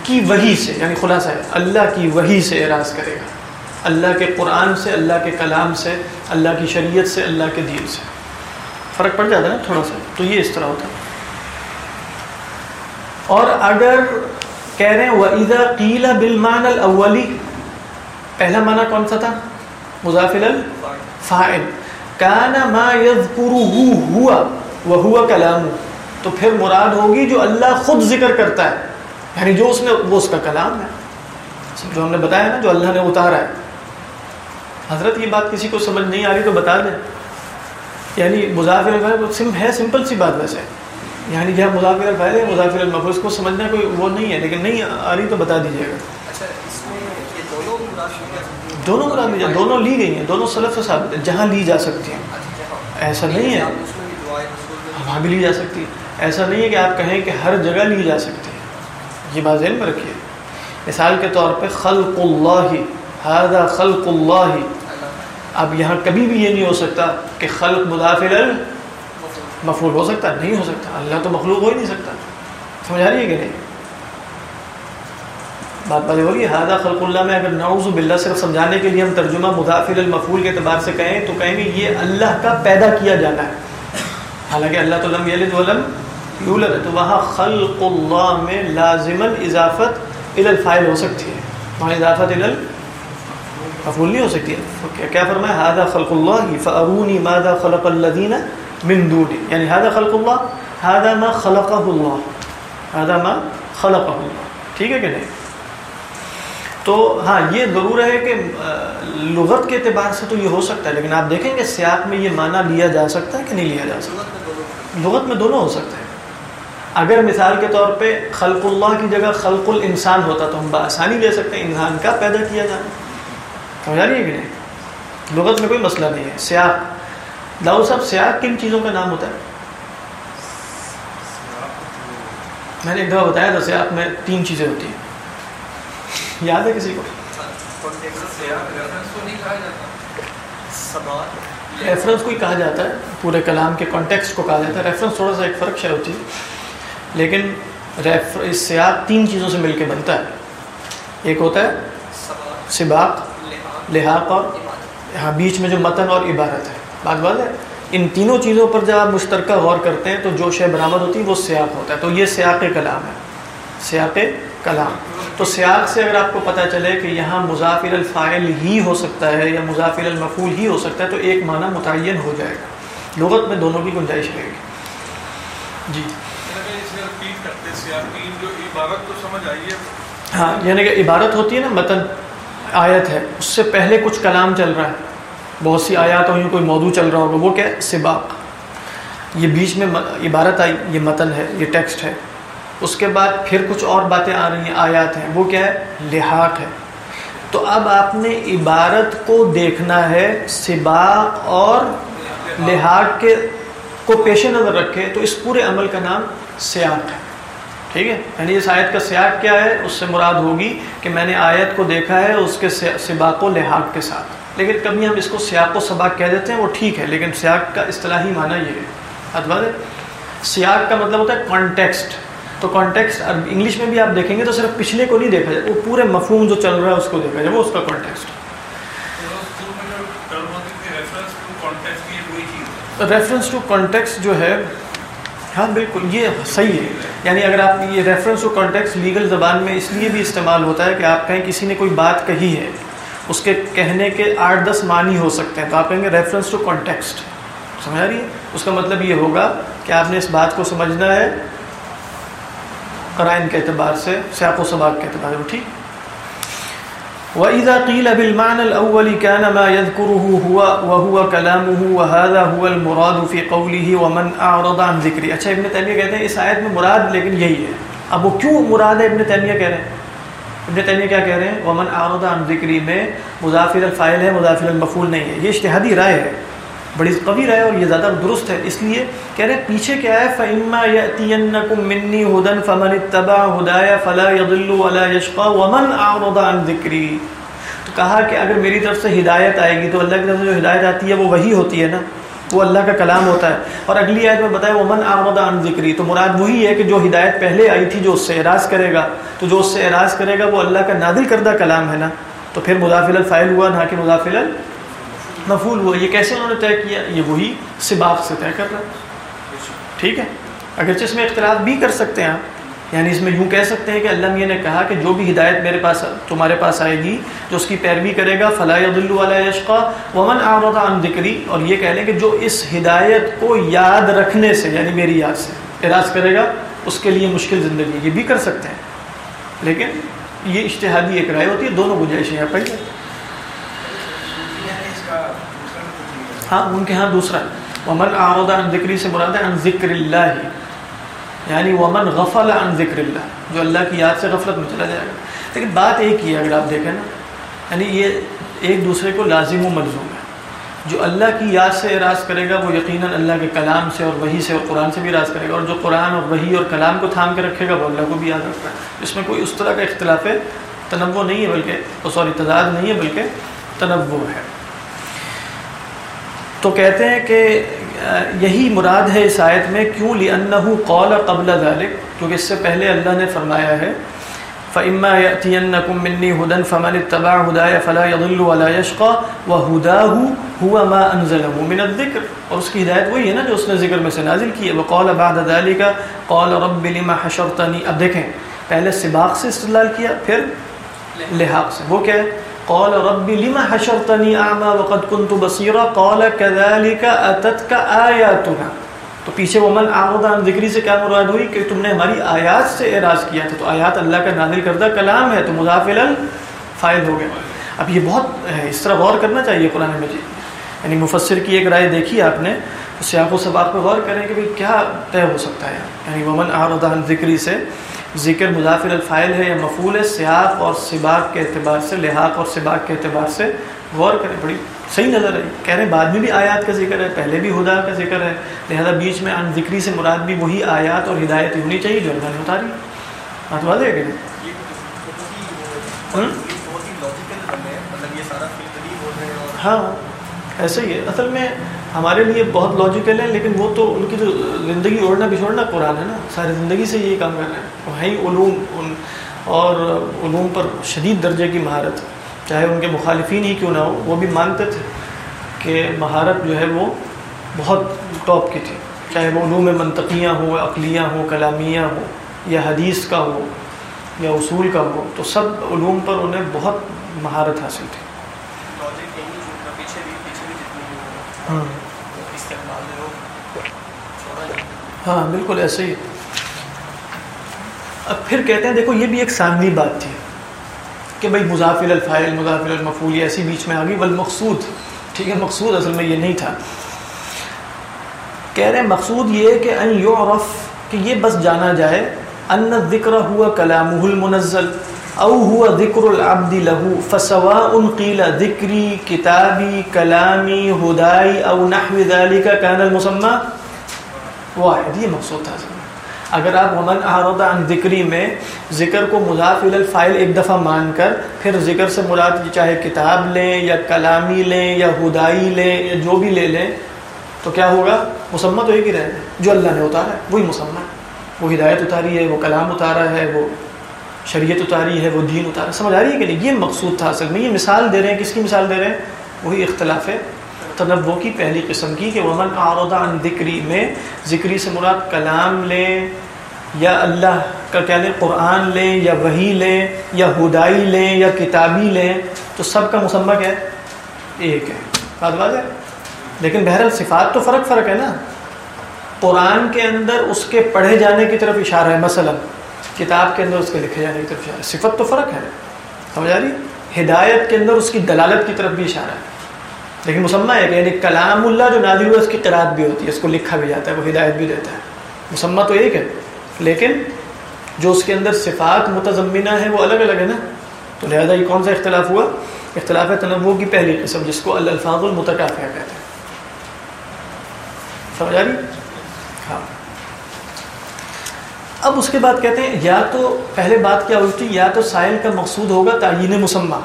کی وحی سے یعنی خلاصہ ہے اللہ کی وحی سے اعراض کرے گا۔ اللہ کے قرآن سے، اللہ کے کلام سے، اللہ کی شریعت سے، اللہ کے دین سے۔ فرق پڑ جاتا ہے نا تھوڑا سا؟ تو یہ اس طرح ہوتا ہے۔ اور اگر کہہ رہے ہیں، وَإِذَا قِيلَ بِالْمَانَ الْأَوَّلِ، پہلا معنی کون سا تھا؟ مضافل الفاعل۔ کان ما یذکرہ ہوا وہو کلام تو پھر مراد ہوگی جو اللہ خود ذکر کرتا ہے۔ یعنی جو اس نے وہ اس کا کلام ہے۔ جو ہم نے بتایا نا جو اللہ نے اتارا ہے۔ حضرت یہ بات کسی کو سمجھ نہیں آ رہی تو بتا دیں۔ یعنی مضافر الفاعل ہے سمپل سی بات ویسے۔ یعنی جہاں مضافر الفاعل ہے مضافر المفعول اس کو سمجھنا کوئی وہ نہیں ہے لیکن نہیں آ رہی تو بتا دیجیے گا۔ دونوں مراد لی دونوں لی گئی ہیں دونوں سلف سے ثابت ہیں جہاں لی جا سکتی ہیں۔ ایسا نہیں ہے۔ وہاں بھی لی جا سکتی۔ ہے ایسا نہیں ہے کہ آپ کہیں کہ ہر جگہ لی جا سکتی۔ ہے یہ بات ذہن میں رکھیے۔ مثال کے طور پہ خلق اللہ، ہذا خلق اللہ۔ اب یہاں کبھی بھی یہ نہیں ہو سکتا کہ خلق مدافل مفعول ہو سکتا، نہیں ہو سکتا۔ اللہ تو مخلوق ہو ہی نہیں سکتا۔ سمجھا رہی ہے کہ نہیں؟ بات بات ہو رہی ہادہ خلق اللہ میں اگر نعوذ باللہ صرف سمجھانے کے لیے ہم ترجمہ مدافل المفول کے اعتبار سے کہیں تو کہیں گے یہ اللہ کا پیدا کیا جانا ہے۔ حالانکہ اللہ تو لم یلد ولم یولد تو وہاں خلق اللہ میں لازماً اضافت الفائل ہو سکتی ہے۔ وہاں اضافت مفول نہیں ہو سکتی۔ ہے کیا فرمایا؟ ہادہ خلق اللہ فارونی ماذا خلق الذین من دونی یعنی ہادہ خلق اللہ ہادہ ما خلقہ اللہ آدامہ خلق اللہ ٹھیک ہے کہ نہیں؟ تو ہاں یہ ضرور ہے کہ لغت کے اعتبار سے تو یہ ہو سکتا ہے، لیکن آپ دیکھیں گے سیاق میں یہ معنی لیا جا سکتا ہے کہ نہیں لیا جا سکتا؟ لغت میں دونوں ہو سکتے ہیں۔ اگر مثال کے طور پہ خلق اللہ کی جگہ خلق الانسان ہوتا تو ہم بآسانی لے سکتے ہیں، انسان کا پیدا کیا جانا۔ سمجھا رہی ہے کہ نہیں؟ لغت میں کوئی مسئلہ نہیں ہے۔ سیاق۔ داؤ صاحب، سیاق کن چیزوں کا نام ہوتا ہے؟ میں نے ایک دفعہ بتایا تھا، سیاق میں تین چیزیں ہوتی ہیں۔ یاد ہے کسی کو؟ ریفرنس کو ہی کہا جاتا ہے؟ پورے کلام کے کانٹیکسٹ کو کہا جاتا ہے۔ ریفرنس تھوڑا سا ایک فرق شے ہوتی ہے۔ لیکن ریفر سیاق تین چیزوں سے مل کے بنتا ہے۔ ایک ہوتا ہے سباق، لحاق اور ہاں بیچ میں جو متن اور عبارت ہے۔ بات بات ہے، ان تینوں چیزوں پر جب آپ مشترکہ غور کرتے ہیں تو جو شے برآمد ہوتی ہے وہ سیاق ہوتا ہے۔ تو یہ سیاق کلام ہے۔ سیاق کلام۔ تو سیاق سے اگر آپ کو پتہ چلے کہ یہاں مضافر الفائل ہی ہو سکتا ہے یا مضافر المفول ہی ہو سکتا ہے، تو ایک معنی متعین ہو جائے گا۔ لغت میں دونوں کی گنجائش رہے گی۔ جی۔ ہاں یعنی کہ عبارت ہوتی ہے نا، متن، آیت ہے، اس سے پہلے کچھ کلام چل رہا ہے۔ بہت سی آیات ہوئی کوئی موضوع چل رہا ہوگا، وہ کیا ہے؟ سباق۔ یہ بیچ میں عبارت آئی، یہ متن ہے، یہ ٹیکسٹ ہے۔ اس کے بعد پھر کچھ اور باتیں آ رہی ہیں، آیات ہیں، وہ کیا ہے؟ لحاق ہے۔ تو اب آپ نے عبارت کو دیکھنا ہے، سباق اور لحاق کے کو پیش نظر رکھے تو اس پورے عمل کا نام سیاق ہے۔ ٹھیک ہے؟ یعنی اس آیت کا سیاق کیا ہے؟ اس سے مراد ہوگی کہ میں نے آیت کو دیکھا ہے اس کے سباق و لحاق کے ساتھ۔ لیکن کبھی ہم اس کو سیاق و سباق کہہ دیتے ہیں وہ ٹھیک ہے لیکن سیاق کا اصطلاحی معنی یہ ہے۔ ادوار سیاق کا مطلب ہوتا ہے کانٹیکسٹ تو کانٹیکسٹ انگلش میں بھی آپ دیکھیں گے تو صرف پچھلے کو نہیں دیکھا جائے وہ پورے مفہوم جو چل رہا ہے اس کو دیکھا جائے وہ اس کا کانٹیکسٹ ریفرنس ٹو کانٹیکس جو ہے ہاں بالکل، یہ صحیح ہے۔ یعنی اگر آپ یہ ریفرنس ٹو کانٹیکس لیگل زبان میں اس لیے بھی استعمال ہوتا ہے کہ آپ کہیں کسی نے کوئی بات کہی ہے، اس کے کہنے کے آٹھ دس معنی ہو سکتے ہیں، تو آپ کہیں گے ریفرنس ٹو کانٹیکسٹ سمجھ آ رہی ہے؟ اس کا مطلب یہ ہوگا کہ آپ نے اس بات کو سمجھنا ہے قرائن کے اعتبار سے، سیاق و سباق کے اعتبار سے، ٹھیک؟ وَإِذَا قِيلَ بِالْمَعْنَ الْأَوَّلِ كَانَ مَا يَذْكُرُهُ هُوَ وَهُوَ كَلَامُهُ وَهَذَا هُوَ الْمُرَادُ فِي قَوْلِهِ وَمَنْ أَعْرَضَ عَنْ ذِكْرِ اچھا ابن تیمیہ کہتے ہیں اس آیت میں مراد لیکن یہی ہے۔ اب وہ کیوں مراد ہے ابن تیمیہ کہہ رہے ہیں؟ ابن تیمیہ کیا کہہ رہے ہیں؟ ومن أَعْرَضَ عن ذکری میں مضافر الفائل ہے، مضافر المفعول نہیں ہے۔ یہ اجتہادی رائے ہے۔ بڑی قوی رائے اور یہ زیادہ درست ہے۔ اس لیے کہہ رہے پیچھے کیا ہے؟ فَإِمَّا يَأْتِيَنَّكُم مِّنِّي هُدًى فَمَنِ اتَّبَعَ هُدَايَ فَلَا يَضِلُّ وَلَا يَشْقَى وَمَنْ أَعْرَضَ تو کہا کہ اگر میری طرف سے ہدایت آئے گی تو اللہ کی طرف سے جو ہدایت آتی ہے وہ وہی ہوتی ہے نا؟ وہ اللہ کا کلام ہوتا ہے۔ اور اگلی آیت میں بتایا، ومن اعرض عن ذکری تو مراد وہی ہے کہ جو ہدایت پہلے آئی تھی جو اس سے اعراض کرے گا، تو جو اس سے اعراض کرے گا وہ اللہ کا نادل کردہ کلام ہے نا؟ تو پھر مدافل الفائل ہوا، نہ کہ مدافل مفول ہوا یہ کیسے انہوں نے طے کیا؟ یہ وہی سباق سے طے کر رہا ہے۔ ٹھیک ہے۔ اگرچہ اس میں اختلاف بھی کر سکتے ہیں آپ۔ یعنی اس میں یوں کہہ سکتے ہیں کہ اللہ میاں نے کہا کہ جو بھی ہدایت میرے پاس تمہارے پاس آئے گی، جو اس کی پیروی کرے گا فلاح عدل علیہ یشقا ومن اعرض عن ذکری۔ اور یہ کہہ لیں کہ جو اس ہدایت کو یاد رکھنے سے یعنی میری یاد سے اعراض کرے گا، اس کے لیے مشکل زندگی یہ بھی کر سکتے ہیں۔ لیکن یہ اشتہادی ایک رائے ہوتی ہے، دونوں گنجائشیں یہاں پہ ہاں ان کے ہاں دوسرا ومن اعرض عن ذکری سے مراد ہے عن ذکر اللہ یعنی ومن غفل عن ذکر اللہ جو اللہ کی یاد سے غفلت میں چلا جائے گا۔ لیکن بات ایک ہی ہے، اگر آپ دیکھیں نا۔ یعنی یہ ایک دوسرے کو لازم و ملزوم ہے۔ جو اللہ کی یاد سے اراض کرے گا، وہ یقیناً اللہ کے کلام سے اور وہی سے اور قرآن سے بھی اراض کرے گا۔ اور جو قرآن اور وہی اور کلام کو تھام کے رکھے گا، وہ اللہ کو بھی یاد رکھتا ہے۔ اس میں کوئی اس طرح کا اختلاف تنوع نہیں ہے، بلکہ سوری، تضاد نہیں ہے، بلکہ تنوع ہے۔ تو کہتے ہیں کہ یہی مراد ہے اس آیت میں، کیوں؟ لِأَنَّهُ قَالَ قَبْلَ ذَلِكَ، کیونکہ اس سے پہلے اللہ نے فرمایا ہے، فَإِمَّا يَأْتِيَنَّكُم مِّنِّي هُدًى فَمَنِ اتَّبَعَ هُدَايَ فَلَا يَضِلُّ وَلَا يَشْقَى وَهُدَاهُ هُوَ مَا أَنزَلَهُ مِنَ اور اس کی ہدایت وہی ہے نا جو اس نے ذکر میں سے نازل کی ہے۔ وَقَالَ بَعْدَ ذَلِكَ، قَالَ رَبِّ لِمَا حَشَرْتَنِي۔ اب دیکھیں، پہلے سباق سے استدلال کیا، پھر لحاق سے۔ وہ کیا ہے؟ قال رب لما حشرتني اعمى وقد كنت بصيرا قال كذلك اتتك اياتنا تو پیچھے وہ من آمدان ذکری سے کیا مراد ہوئی کہ تم نے ہماری آیات سے اعراض کیا تھا؟ تو آیات اللہ کا نازل کردہ کلام ہے، تو مضافل فائل ہو گیا۔ اب یہ بہت ہے اس طرح غور کرنا چاہیے قرآن مجید۔ یعنی مفسر کی ایک رائے دیکھی آپ نے، تو سیاق و سباق پہ غور کریں کہ بھائی کیا طے ہو سکتا ہے۔ یعنی ومن آردان ذکری سے ذکر مضافر الفائل ہے یا مفول ہے سیاق اور سباق کے اعتبار سے لحاق اور سباق کے اعتبار سے غور کریں بڑی صحیح نظر ہے کہہ رہے ہیں بعد میں بھی آیات کا ذکر ہے پہلے بھی ہدا کا ذکر ہے لہذا بیچ میں ان ذکری سے مراد بھی وہی آیات اور ہدایت ہونی چاہیے جو اللہ نے اتاری۔ بات واضح ہے کہ ہاں ایسے ہی ہے۔ اصل میں ہمارے لیے بہت لاجیکل ہے، لیکن وہ تو ان کی جو زندگی اوڑھنا بچھوڑنا قرآن ہے نا، ساری زندگی سے یہی کام کر رہے ہیں وہیں علوم، ان اور علوم پر شدید درجے کی مہارت۔ چاہے ان کے مخالفین ہی کیوں نہ ہو، وہ بھی مانتے تھے کہ مہارت جو ہے وہ بہت ٹاپ کی تھی۔ چاہے وہ علوم منطقیاں ہوں، عقلیاں ہوں، کلامیاں ہوں، یا حدیث کا ہو، یا اصول کا ہو، تو سب علوم پر انہیں بہت مہارت حاصل تھی۔ ہاں۔ ہاں بالکل ایسے ہی۔ اب پھر کہتے ہیں، دیکھو، یہ بھی ایک سامنی بات تھی کہ بھائی مضافل الفائل مضافل المفول یہ ایسی بیچ میں آ گئی والمقصود، ٹھیک ہے، مقصود اصل میں یہ نہیں تھا۔ کہہ رہے ہیں، مقصود یہ کہ ان یعرف کہ یہ بس جانا جائے، ان ذکر ہوا کلامہ المنزل۔ او ہوا ذکر العبد له فسواء قیل ذکری کتابی کلامی ہدائی او نحو ذلك كان المسمى. واحد، یہ مقصود تھا۔ اگر آپ ومن اعرض عن ذکری میں ذکر کو مضاف الفائل ایک دفعہ مان کر، پھر ذکر سے مراد چاہے کتاب لیں یا کلامی لیں یا ہدائی لیں یا جو بھی لے لیں، تو کیا ہوگا؟ مسمہ تو ایک ہی رہے جو اللہ نے اتارا ہے، وہی مسمہ وہ ہدایت اتاری ہے، وہ کلام اتارا ہے، وہ شریعت اتاری ہے، وہ دین اتارا سمجھ آ رہی ہے کہ نہیں؟ یہ مقصود تھا اصل میں۔ یہ مثال دے رہے ہیں۔ کس کی مثال دے رہے ہیں؟ وہی اختلاف ہے۔ تنوع کی پہلی قسم کی کہ ومن آردہ عن ذکری میں ذکری سے مراد کلام لیں یا اللہ کا کیا لیں قرآن لیں یا وہی لیں یا ہدائی لیں یا کتابی لیں، تو سب کا مسمہ کیا ہے؟ ایک ہے۔ بات بات ہے؟ لیکن بہرحال صفات تو فرق فرق ہے نا۔ قرآن کے اندر اس کے پڑھے جانے کی طرف اشارہ ہے، مثلا۔ کتاب کے اندر اس کے لکھے جانے کی طرف اشارہ صفت تو فرق ہے۔ سمجھ آ رہی؟ ہدایت کے اندر اس کی دلالت کی طرف بھی اشارہ ہے۔ لیکن مسمہ ہے کہ یعنی کلام اللہ جو نازل ہوا اس کی قرآت بھی ہوتی ہے، اس کو لکھا بھی جاتا ہے، وہ ہدایت بھی دیتا ہے۔ مسمہ تو ایک ہے، لیکن جو اس کے اندر صفات متضمنہ ہے وہ الگ الگ ہے نا۔ تو لہذا یہ کون سا اختلاف ہوا؟ اختلاف تنوع کی پہلی قسم، جس کو الفاظ المتکافیہ کہتے ہیں۔ سمجھ آ رہی؟ اب اس کے بعد کہتے ہیں، یا تو پہلے بات کیا ہوئی تھی، یا تو سائل کا مقصود ہوگا تعین مسمہ،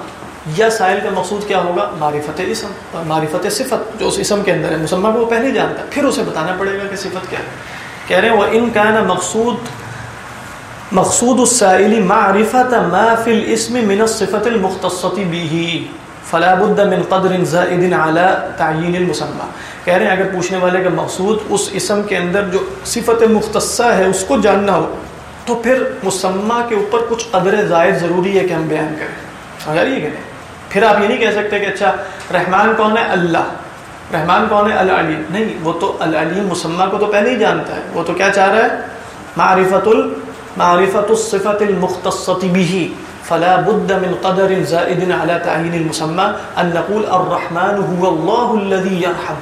یا سائل کا مقصود کیا ہوگا؟ معرفت اسم، معرفت صفت، جو اس اسم کے اندر ہے، مسمہ کو وہ پہلے جانتا ہے، پھر اسے بتانا پڑے گا کہ صفت کیا ہے۔ کہہ رہے ہیں وہ ان کا نا مقصود مقصود السائل معرفت ما فی الاسم من الصفت المختصة به فلا بد من قدر زائد على تعین المسمى۔ کہہ رہے ہیں، اگر پوچھنے والے کا مقصود اس اسم کے اندر جو صفت مختصہ ہے، اس کو جاننا ہو، تو پھر مسمہ کے اوپر کچھ قدر زائد ضروری ہے کہ ہم بیان کریں۔ سمجھ رہی ہے کہ نہیں؟ پھر آپ یہ نہیں کہہ سکتے کہ اچھا رحمان کون ہے؟ اللہ۔ رحمان کون ہے؟ العلیم نہیں، وہ تو العلیم مسمہ کو تو پہلے ہی جانتا ہے۔ وہ تو کیا چاہ رہا ہے؟ معرفت ال معرفت الصفت المختصة به فلا بد من قدر زائد على تعین المسمى ان نقول الرحمن هو الله الذي يرحم.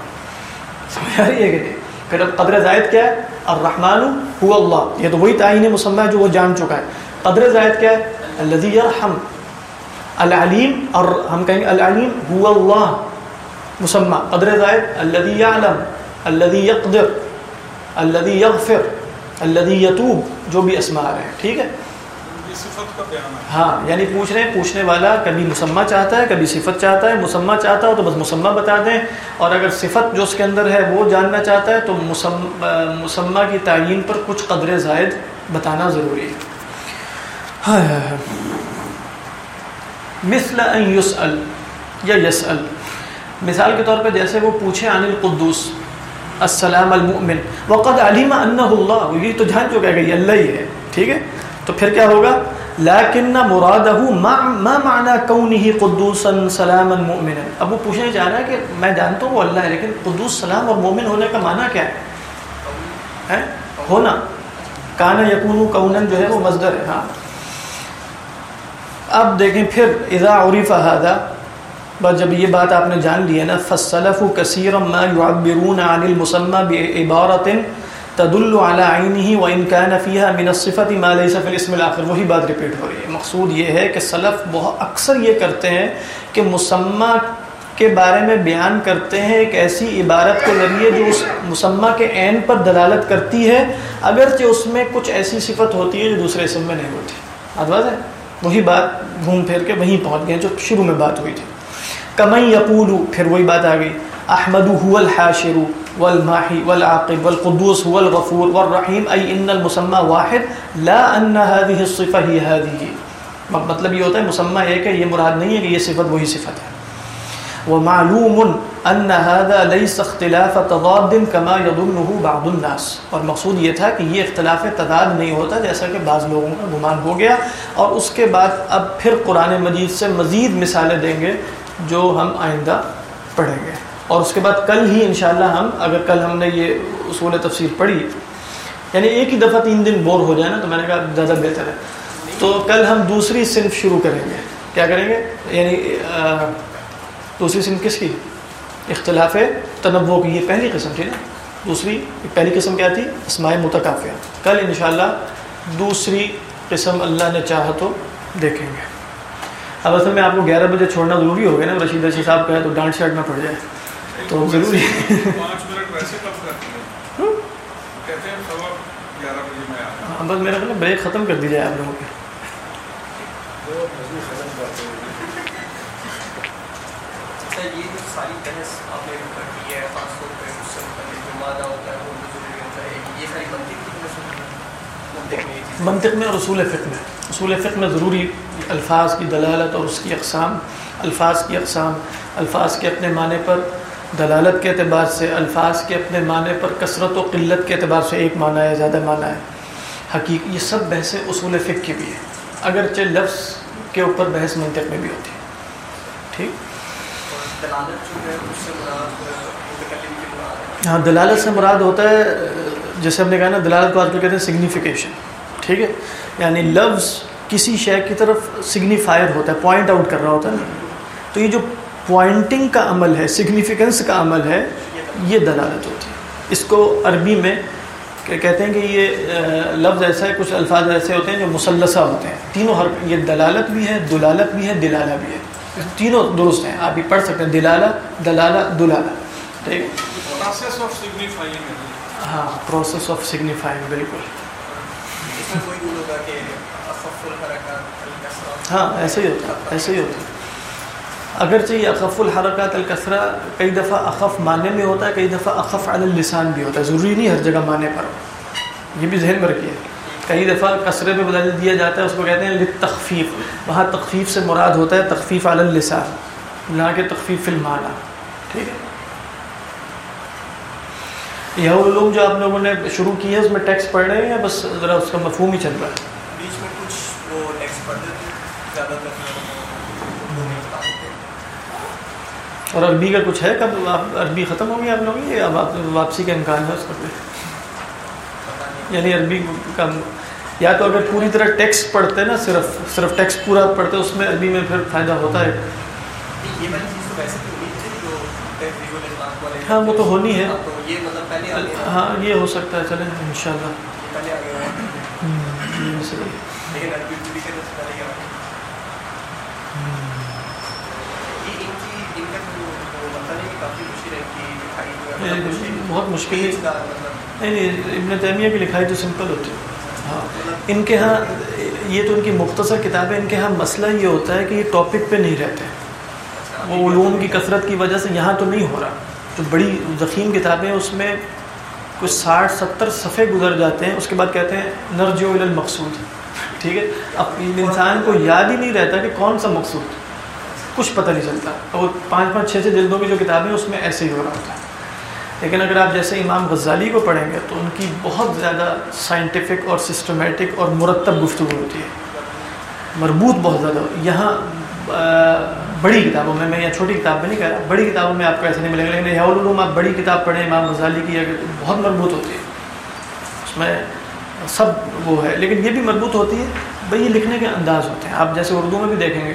سمجھ آ رہی ہے کہ پھر قدر زائد کیا ہے الرحمن هو اللہ یہ تو وہی تعین مسمى جو وہ جان چکا ہے. قدر زائد کیا ہے الذي يرحم. العلیم اور ہم کہیں گے العلیم هو اللہ مسمى. قدر زائد الذي يعلم، الذي يقدر، الذي يغفر، الذي يتوب. جو بھی اسماء رہے ہیں. ٹھیک ہے؟ ہاں یعنی پوچھ رہے ہیں پوچھنے والا کبھی مسمہ چاہتا ہے، کبھی صفت چاہتا ہے۔ مسمہ چاہتا ہو تو بس مسمہ بتا دیں۔ اور اگر صفت جو اس کے اندر ہے وہ جاننا چاہتا ہے تو مسمہ کی تعین پر کچھ قدر زائد بتانا ضروری ہے۔ ہاں مثل ان یسأل یا یسأل۔ مثال کے طور پہ جیسے وہ پوچھے عن القدوس، السلام المؤمن، وقد علم انہ اللہ یہ تو جان چکا ہے کہ یہ اللہ ہی ہے، ٹھیک ہے؟ تو پھر کیا ہوگا؟ لیکن مرادہ ما ما معنی کونه قدوسا سلاما مؤمنا۔ اب وہ پوچھنے چاہ رہا ہے کہ میں جانتا ہوں وہ اللہ ہے، لیکن قدوس سلام اور مومن ہونے کا معنی کیا ہے؟ ہونا۔ کانا یقون کونن جو ہے وہ مزدر ہے ہاں۔ اب دیکھیں پھر، اذا عرف هذا، بس جب یہ بات آپ نے جان لی ہے نا فصلف کثیر ما يعبرون عن المسمى بعبارة تدل على عینه وان كان فيها من الصفه ما ليس في الاسم الاخر، وہی بات ریپیٹ ہو رہی ہے۔ مقصود یہ ہے کہ سلف بہت اکثر یہ کرتے ہیں کہ مسمى کے بارے میں بیان کرتے ہیں ایک ایسی عبارت کے ذریعے جو اس مسمہ کے عین پر دلالت کرتی ہے، اگرچہ اس میں کچھ ایسی صفت ہوتی ہے جو دوسرے اسم میں نہیں ہوتی۔ ادواز ہے؟ وہی بات گھوم پھیر کے وہیں پہنچ گئے جو شروع میں بات ہوئی تھی۔ کمئی یقول، پھر وہی بات آ گئی۔ احمد هو الحاشر والماحی والعاقب والقدوس هو الغفور والرحیم ای ان المسمى واحد، لا ان هذه الصفه هي هذه. مطلب یہ ہوتا ہے، مسمى ایک ہے یہ مراد نہیں ہے کہ یہ صفت وہی صفت ہے. ومعلوم ان هذا ليس اختلاف تضاد كما يظنه بعض الناس. اور مقصود یہ تھا کہ یہ اختلاف تضاد نہیں ہوتا، جیسا کہ بعض لوگوں کا گمان ہو گیا، اور اس کے بعد اب پھر قرآن مجید سے مزید مثالیں دیں گے جو ہم آئندہ پڑھیں گے۔ اور اس کے بعد کل ہی انشاءاللہ ہم، اگر کل ہم نے یہ اصول تفسیر پڑھی یعنی ایک ہی دفعہ تین دن بور ہو جائے نا، تو میں نے کہا زیادہ بہتر ہے۔ تو کل ہم دوسری صنف شروع کریں گے۔ کیا کریں گے؟ یعنی دوسری صنف کس کی؟ اختلاف تنوع کی، یہ پہلی قسم تھی نا۔ دوسری پہلی قسم کیا تھی؟ اسماء متکافیہ۔ کل انشاءاللہ دوسری قسم اللہ نے چاہا تو دیکھیں گے۔ اب اصل میں آپ کو گیارہ بجے چھوڑنا ضروری ہو گیا نا رشید رشید صاحب کہے تو ڈانٹ شرٹ میں پڑ جائے۔ تو ضروری ہے۔ پانچ منٹ ویسے کب کرتے ہیں۔ کہتے ہیں سوا گیارہ بجے میں آتا ہاں، بس میرا خیال ہے بریک ختم کر دی جائے آپ لوگوں کے ساری منطق میں منطق اور اصول فقہ میں۔ اصول فقہ میں ضروری الفاظ کی دلالت اور اس کی اقسام۔ الفاظ کی اقسام۔ الفاظ کے اپنے معنی پر دلالت کے اعتبار سے الفاظ کے اپنے معنی پر کثرت و قلت کے اعتبار سے ایک معنی ہے زیادہ معنی ہے۔ حقیق یہ سب بحثیں اصول فقہ کی بھی ہے۔ اگرچہ لفظ کے اوپر بحث منطق میں بھی ہوتی ہے۔ ٹھیک؟ ہاں دلالت سے مراد ہوتا ہے جیسے ہم نے کہا نا دلالت کو آج کل کہتے ہیں سگنیفیکیشن ٹھیک ہے؟ یعنی لفظ کسی شے کی طرف سگنیفائر ہوتا ہے پوائنٹ آؤٹ کر رہا ہوتا ہے۔ نا تو یہ جو پوائنٹنگ کا عمل ہے سگنیفیکنس کا عمل ہے یہ دلالت ہوتی ہے۔ اس کو عربی میں کہ کہتے ہیں کہ یہ لفظ ایسا ہے کچھ الفاظ ایسے ہوتے ہیں جو مسلسہ ہوتے ہیں۔ تینوں ہر یہ دلالت بھی ہے دلالت بھی ہے دلالہ بھی ہے۔ تینوں درست ہیں آپ یہ پڑھ سکتے ہیں دلالہ دلالہ دلالہ۔ ٹھیک۔ ہے۔ ہاں پروسیس آف سگنیفائنگ بالکل۔ ہاں ایسے ہی ہوتا ہے ایسے ہی ہوتا ہے۔ اگرچہ یہ اخف الحرکات الکثرہ کئی دفعہ اخف معنی میں ہوتا ہے، کئی دفعہ اخف علی اللسان بھی ہوتا ہے۔ ضروری نہیں ہر جگہ معنی پر۔ یہ بھی ذہن میں رکھیے کئی دفعہ کثرے میں بدل دیا جاتا ہے، اس کو کہتے ہیں لتخفیف وہاں تخفیف سے مراد ہوتا ہے تخفیف علی اللسان، نہ کہ تخفیف فی المعنی ٹھیک ہے۔ یہ علوم جو آپ لوگوں نے شروع کی ہے اس میں ٹیکسٹ پڑھ رہے ہیں یا بس ذرا اس کا مفہوم ہی چل رہا ہے؟ بیچ میں کچھ وہ ٹیکسٹ پڑھتے تھے زیادہ تر اور عربی کا کچھ ہے کب آپ عربی ختم ہو گیا آپ لوگوں کی اب آپ واپسی کا امکان ہے اس کا کوئی یعنی عربی کا یا تو اگر پوری طرح ٹیکسٹ پڑھتے نا صرف صرف ٹیکسٹ پورا پڑھتے اس میں عربی میں پھر فائدہ ہوتا ہے۔ ہاں وہ تو ہونی ہے۔ یہ مطلب ہاں یہ ہو سکتا ہے چلیں ان شاء اللہ بہت مشکل ہے۔ نہیں نہیں، ابن تیمیہ کی لکھائی تو سمپل ہوتی ہے۔ ہاں۔ ان کے ہاں یہ تو ان کی مختصر کتابیں، ان کے ہاں مسئلہ یہ ہوتا ہے کہ یہ ٹاپک پہ نہیں رہتے۔ وہ علوم کی کثرت کی وجہ سے یہاں تو نہیں ہو رہا۔ جو بڑی ضخیم کتابیں اس میں کچھ ساٹھ، ستر صفحے گزر جاتے ہیں۔ اس کے بعد کہتے ہیں نرج المقصود۔ ٹھیک ہے؟ اب انسان کو یاد ہی نہیں رہتا کہ کون سا مقصود۔ کچھ پتہ نہیں چلتا۔ اور پانچ پانچ چھ چھ جلدوں کی جو کتابیں ہیں، اس میں ایسے ہی ہو رہا ہوتا ہے۔ لیکن اگر آپ جیسے امام غزالی کو پڑھیں گے تو ان کی بہت زیادہ سائنٹیفک اور سسٹمیٹک اور مرتب گفتگو ہوتی ہے۔ مربوط بہت زیادہ۔ یہاں بڑی کتابوں میں میں یا چھوٹی کتاب میں نہیں کہہ رہا، بڑی کتابوں میں آپ کو ایسا نہیں ملے گا لیکن یہ علوم آپ بڑی کتاب پڑھیں، امام غزالی کی اگر بہت مربوط ہوتی ہے، اس میں سب وہ ہے۔ لیکن یہ بھی مربوط ہوتی ہے، بھائی یہ لکھنے کے انداز ہوتے ہیں۔ آپ جیسے اردو میں بھی دیکھیں گے،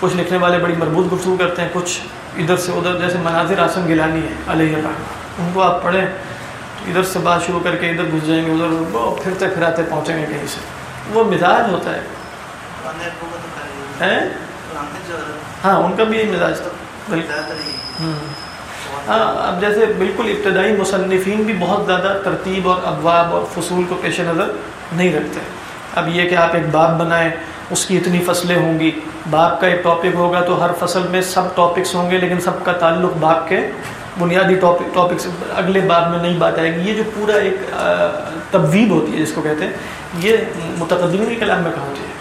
کچھ لکھنے والے بڑی مربوط گفتگو کرتے ہیں، کچھ ادھر سے ادھر، جیسے مناظر آسم گیلانی ہے علیہ الرحمٰ ان کو آپ پڑھیں ادھر سے بات شروع کر کے ادھر گھس جائیں گے ادھر وہ پھرتے پھراتے پہنچیں گے کہیں سے۔ وہ مزاج ہوتا ہے؟ ہاں ان کا بھی یہی مزاج تھا۔ ہاں اب جیسے بالکل ابتدائی مصنفین بھی بہت زیادہ ترتیب اور ابواب اور فصول کو پیش نظر نہیں رکھتے۔ اب یہ کہ آپ ایک باب بنائیں اس کی اتنی فصلیں ہوں گی۔ باب کا ایک ٹاپک ہوگا تو ہر فصل میں سب ٹاپکس ہوں گے لیکن سب کا تعلق باب کے بنیادی ٹاپک ٹاپک سے اگلے باب میں نہیں بات آئے گی۔ یہ جو پورا ایک تبویب ہوتی ہے، جس کو کہتے ہیں، یہ متقدمین کے کلام میں کہاں ہوتی ہے؟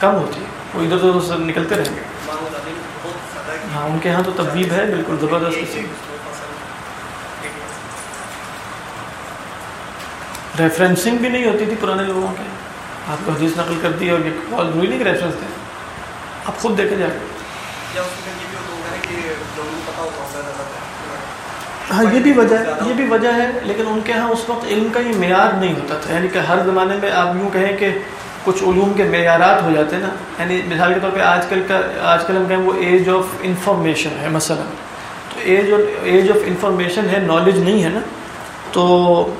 کم ہوتی ہے۔ وہ ادھر ادھر سے نکلتے رہیں گے۔ ہاں ان کے یہاں تو تبویب ہے، بالکل زبردست ریفرنسنگ بھی نہیں ہوتی تھی پرانے لوگوں کے۔ آپ کو حدیث نقل کر دی اور یہ کال نہیں کہ ریفرنس تھے۔ آپ خود دیکھے جا کے۔ ہاں یہ بھی وجہ ہے یہ بھی وجہ ہے لیکن ان کے ہاں اس وقت علم کا یہ معیار نہیں ہوتا تھا۔ یعنی کہ ہر زمانے میں آپ یوں کہیں کہ کچھ علوم کے معیارات ہو جاتے ہیں نا۔ یعنی مثال کے طور پہ آج کل کا آج کل ہم کہیں وہ ایج آف انفارمیشن ہے مثلا۔ تو ایج ایج آف انفارمیشن ہے نالج نہیں ہے نا۔ تو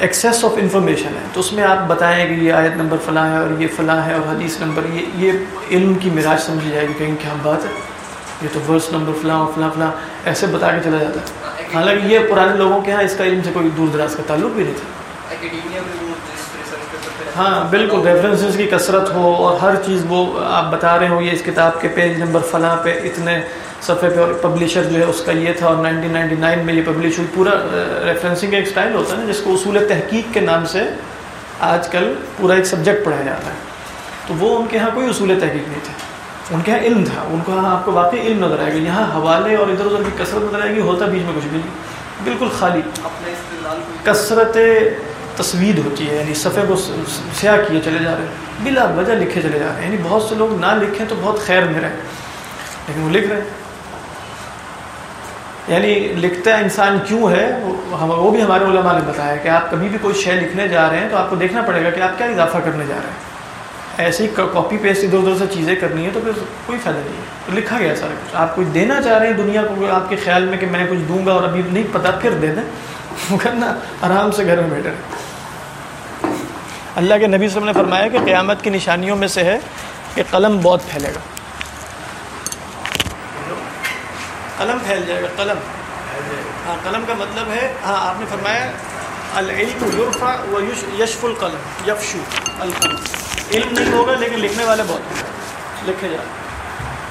ایکسیس آف انفارمیشن ہے۔ تو اس میں آپ بتائیں کہ یہ آیت نمبر فلاں ہے اور یہ فلاں ہے اور حدیث نمبر یہ یہ علم کی معراج سمجھی جائے گی کہیں کیا بات ہے یہ تو ورس نمبر فلاں فلاں فلاں ایسے بتا کے چلا جاتا ہے۔ حالانکہ یہ پرانے لوگوں کے ہاں اس کا علم سے کوئی دور دراز کا تعلق بھی نہیں تھا۔ ہاں بالکل ریفرنسز کی کثرت ہو اور ہر چیز وہ آپ بتا رہے ہو یہ اس کتاب کے پیج نمبر فلاں پہ اتنے صفحے پہ اور پبلشر جو ہے اس کا یہ تھا اور نائنٹین نائنٹی نائن میں یہ پبلش ہوئی۔ پورا ریفرنسنگ کا ایک اسٹائل ہوتا ہے نا جس کو اصول تحقیق کے نام سے آج کل پورا ایک سبجیکٹ پڑھایا جاتا ہے۔ تو وہ ان کے یہاں کوئی اصول تحقیق نہیں تھے۔ ان کے یہاں علم تھا ان کو یہاں آپ کو واقعی علم نظر آئے گا۔ یہاں حوالے اور ادھر ادھر کی کثرت نظر آئے گی ہوتا بیچ میں کچھ بھی نہیں۔ بالکل خالی۔ کثرت تصویر ہوتی ہے یعنی صفحے کو سیاہ کیے چلے جا رہے ہیں۔ بلا وجہ لکھے چلے جا رہے ہیں۔ یعنی بہت سے لوگ نہ لکھیں تو بہت خیر میں رہے۔ لیکن وہ لکھ رہے ہیں۔ یعنی لکھتا انسان کیوں ہے؟ وہ بھی ہمارے علماء نے بتایا کہ آپ کبھی بھی کوئی شے لکھنے جا رہے ہیں تو آپ کو دیکھنا پڑے گا کہ آپ کیا اضافہ کرنے جا رہے ہیں۔ ایسے ہی کاپی پیسٹ ادھر ادھر سے چیزیں کرنی ہے تو پھر کوئی فائدہ نہیں ہے۔ تو لکھا گیا سارا کچھ۔ آپ کچھ دینا چاہ رہے ہیں دنیا کو آپ کے خیال میں کہ میں کچھ دوں گا اور ابھی نہیں پتہ پھر دے دیں۔ وہ کرنا آرام سے گھر میں بیٹھے اللہ کے نبی صلی اللہ علیہ وسلم نے فرمایا کہ قیامت کی نشانیوں میں سے ہے کہ قلم بہت پھیلے گا۔ قلم پھیل جائے گا، قلم۔ ہاں قلم کا مطلب ہے ہاں آپ نے فرمایا، العلم یورفا و یشف القلم، یفشو القلم۔ علم نہیں ہوگا لیکن لکھنے والے بہت لکھے جا رہے ہیں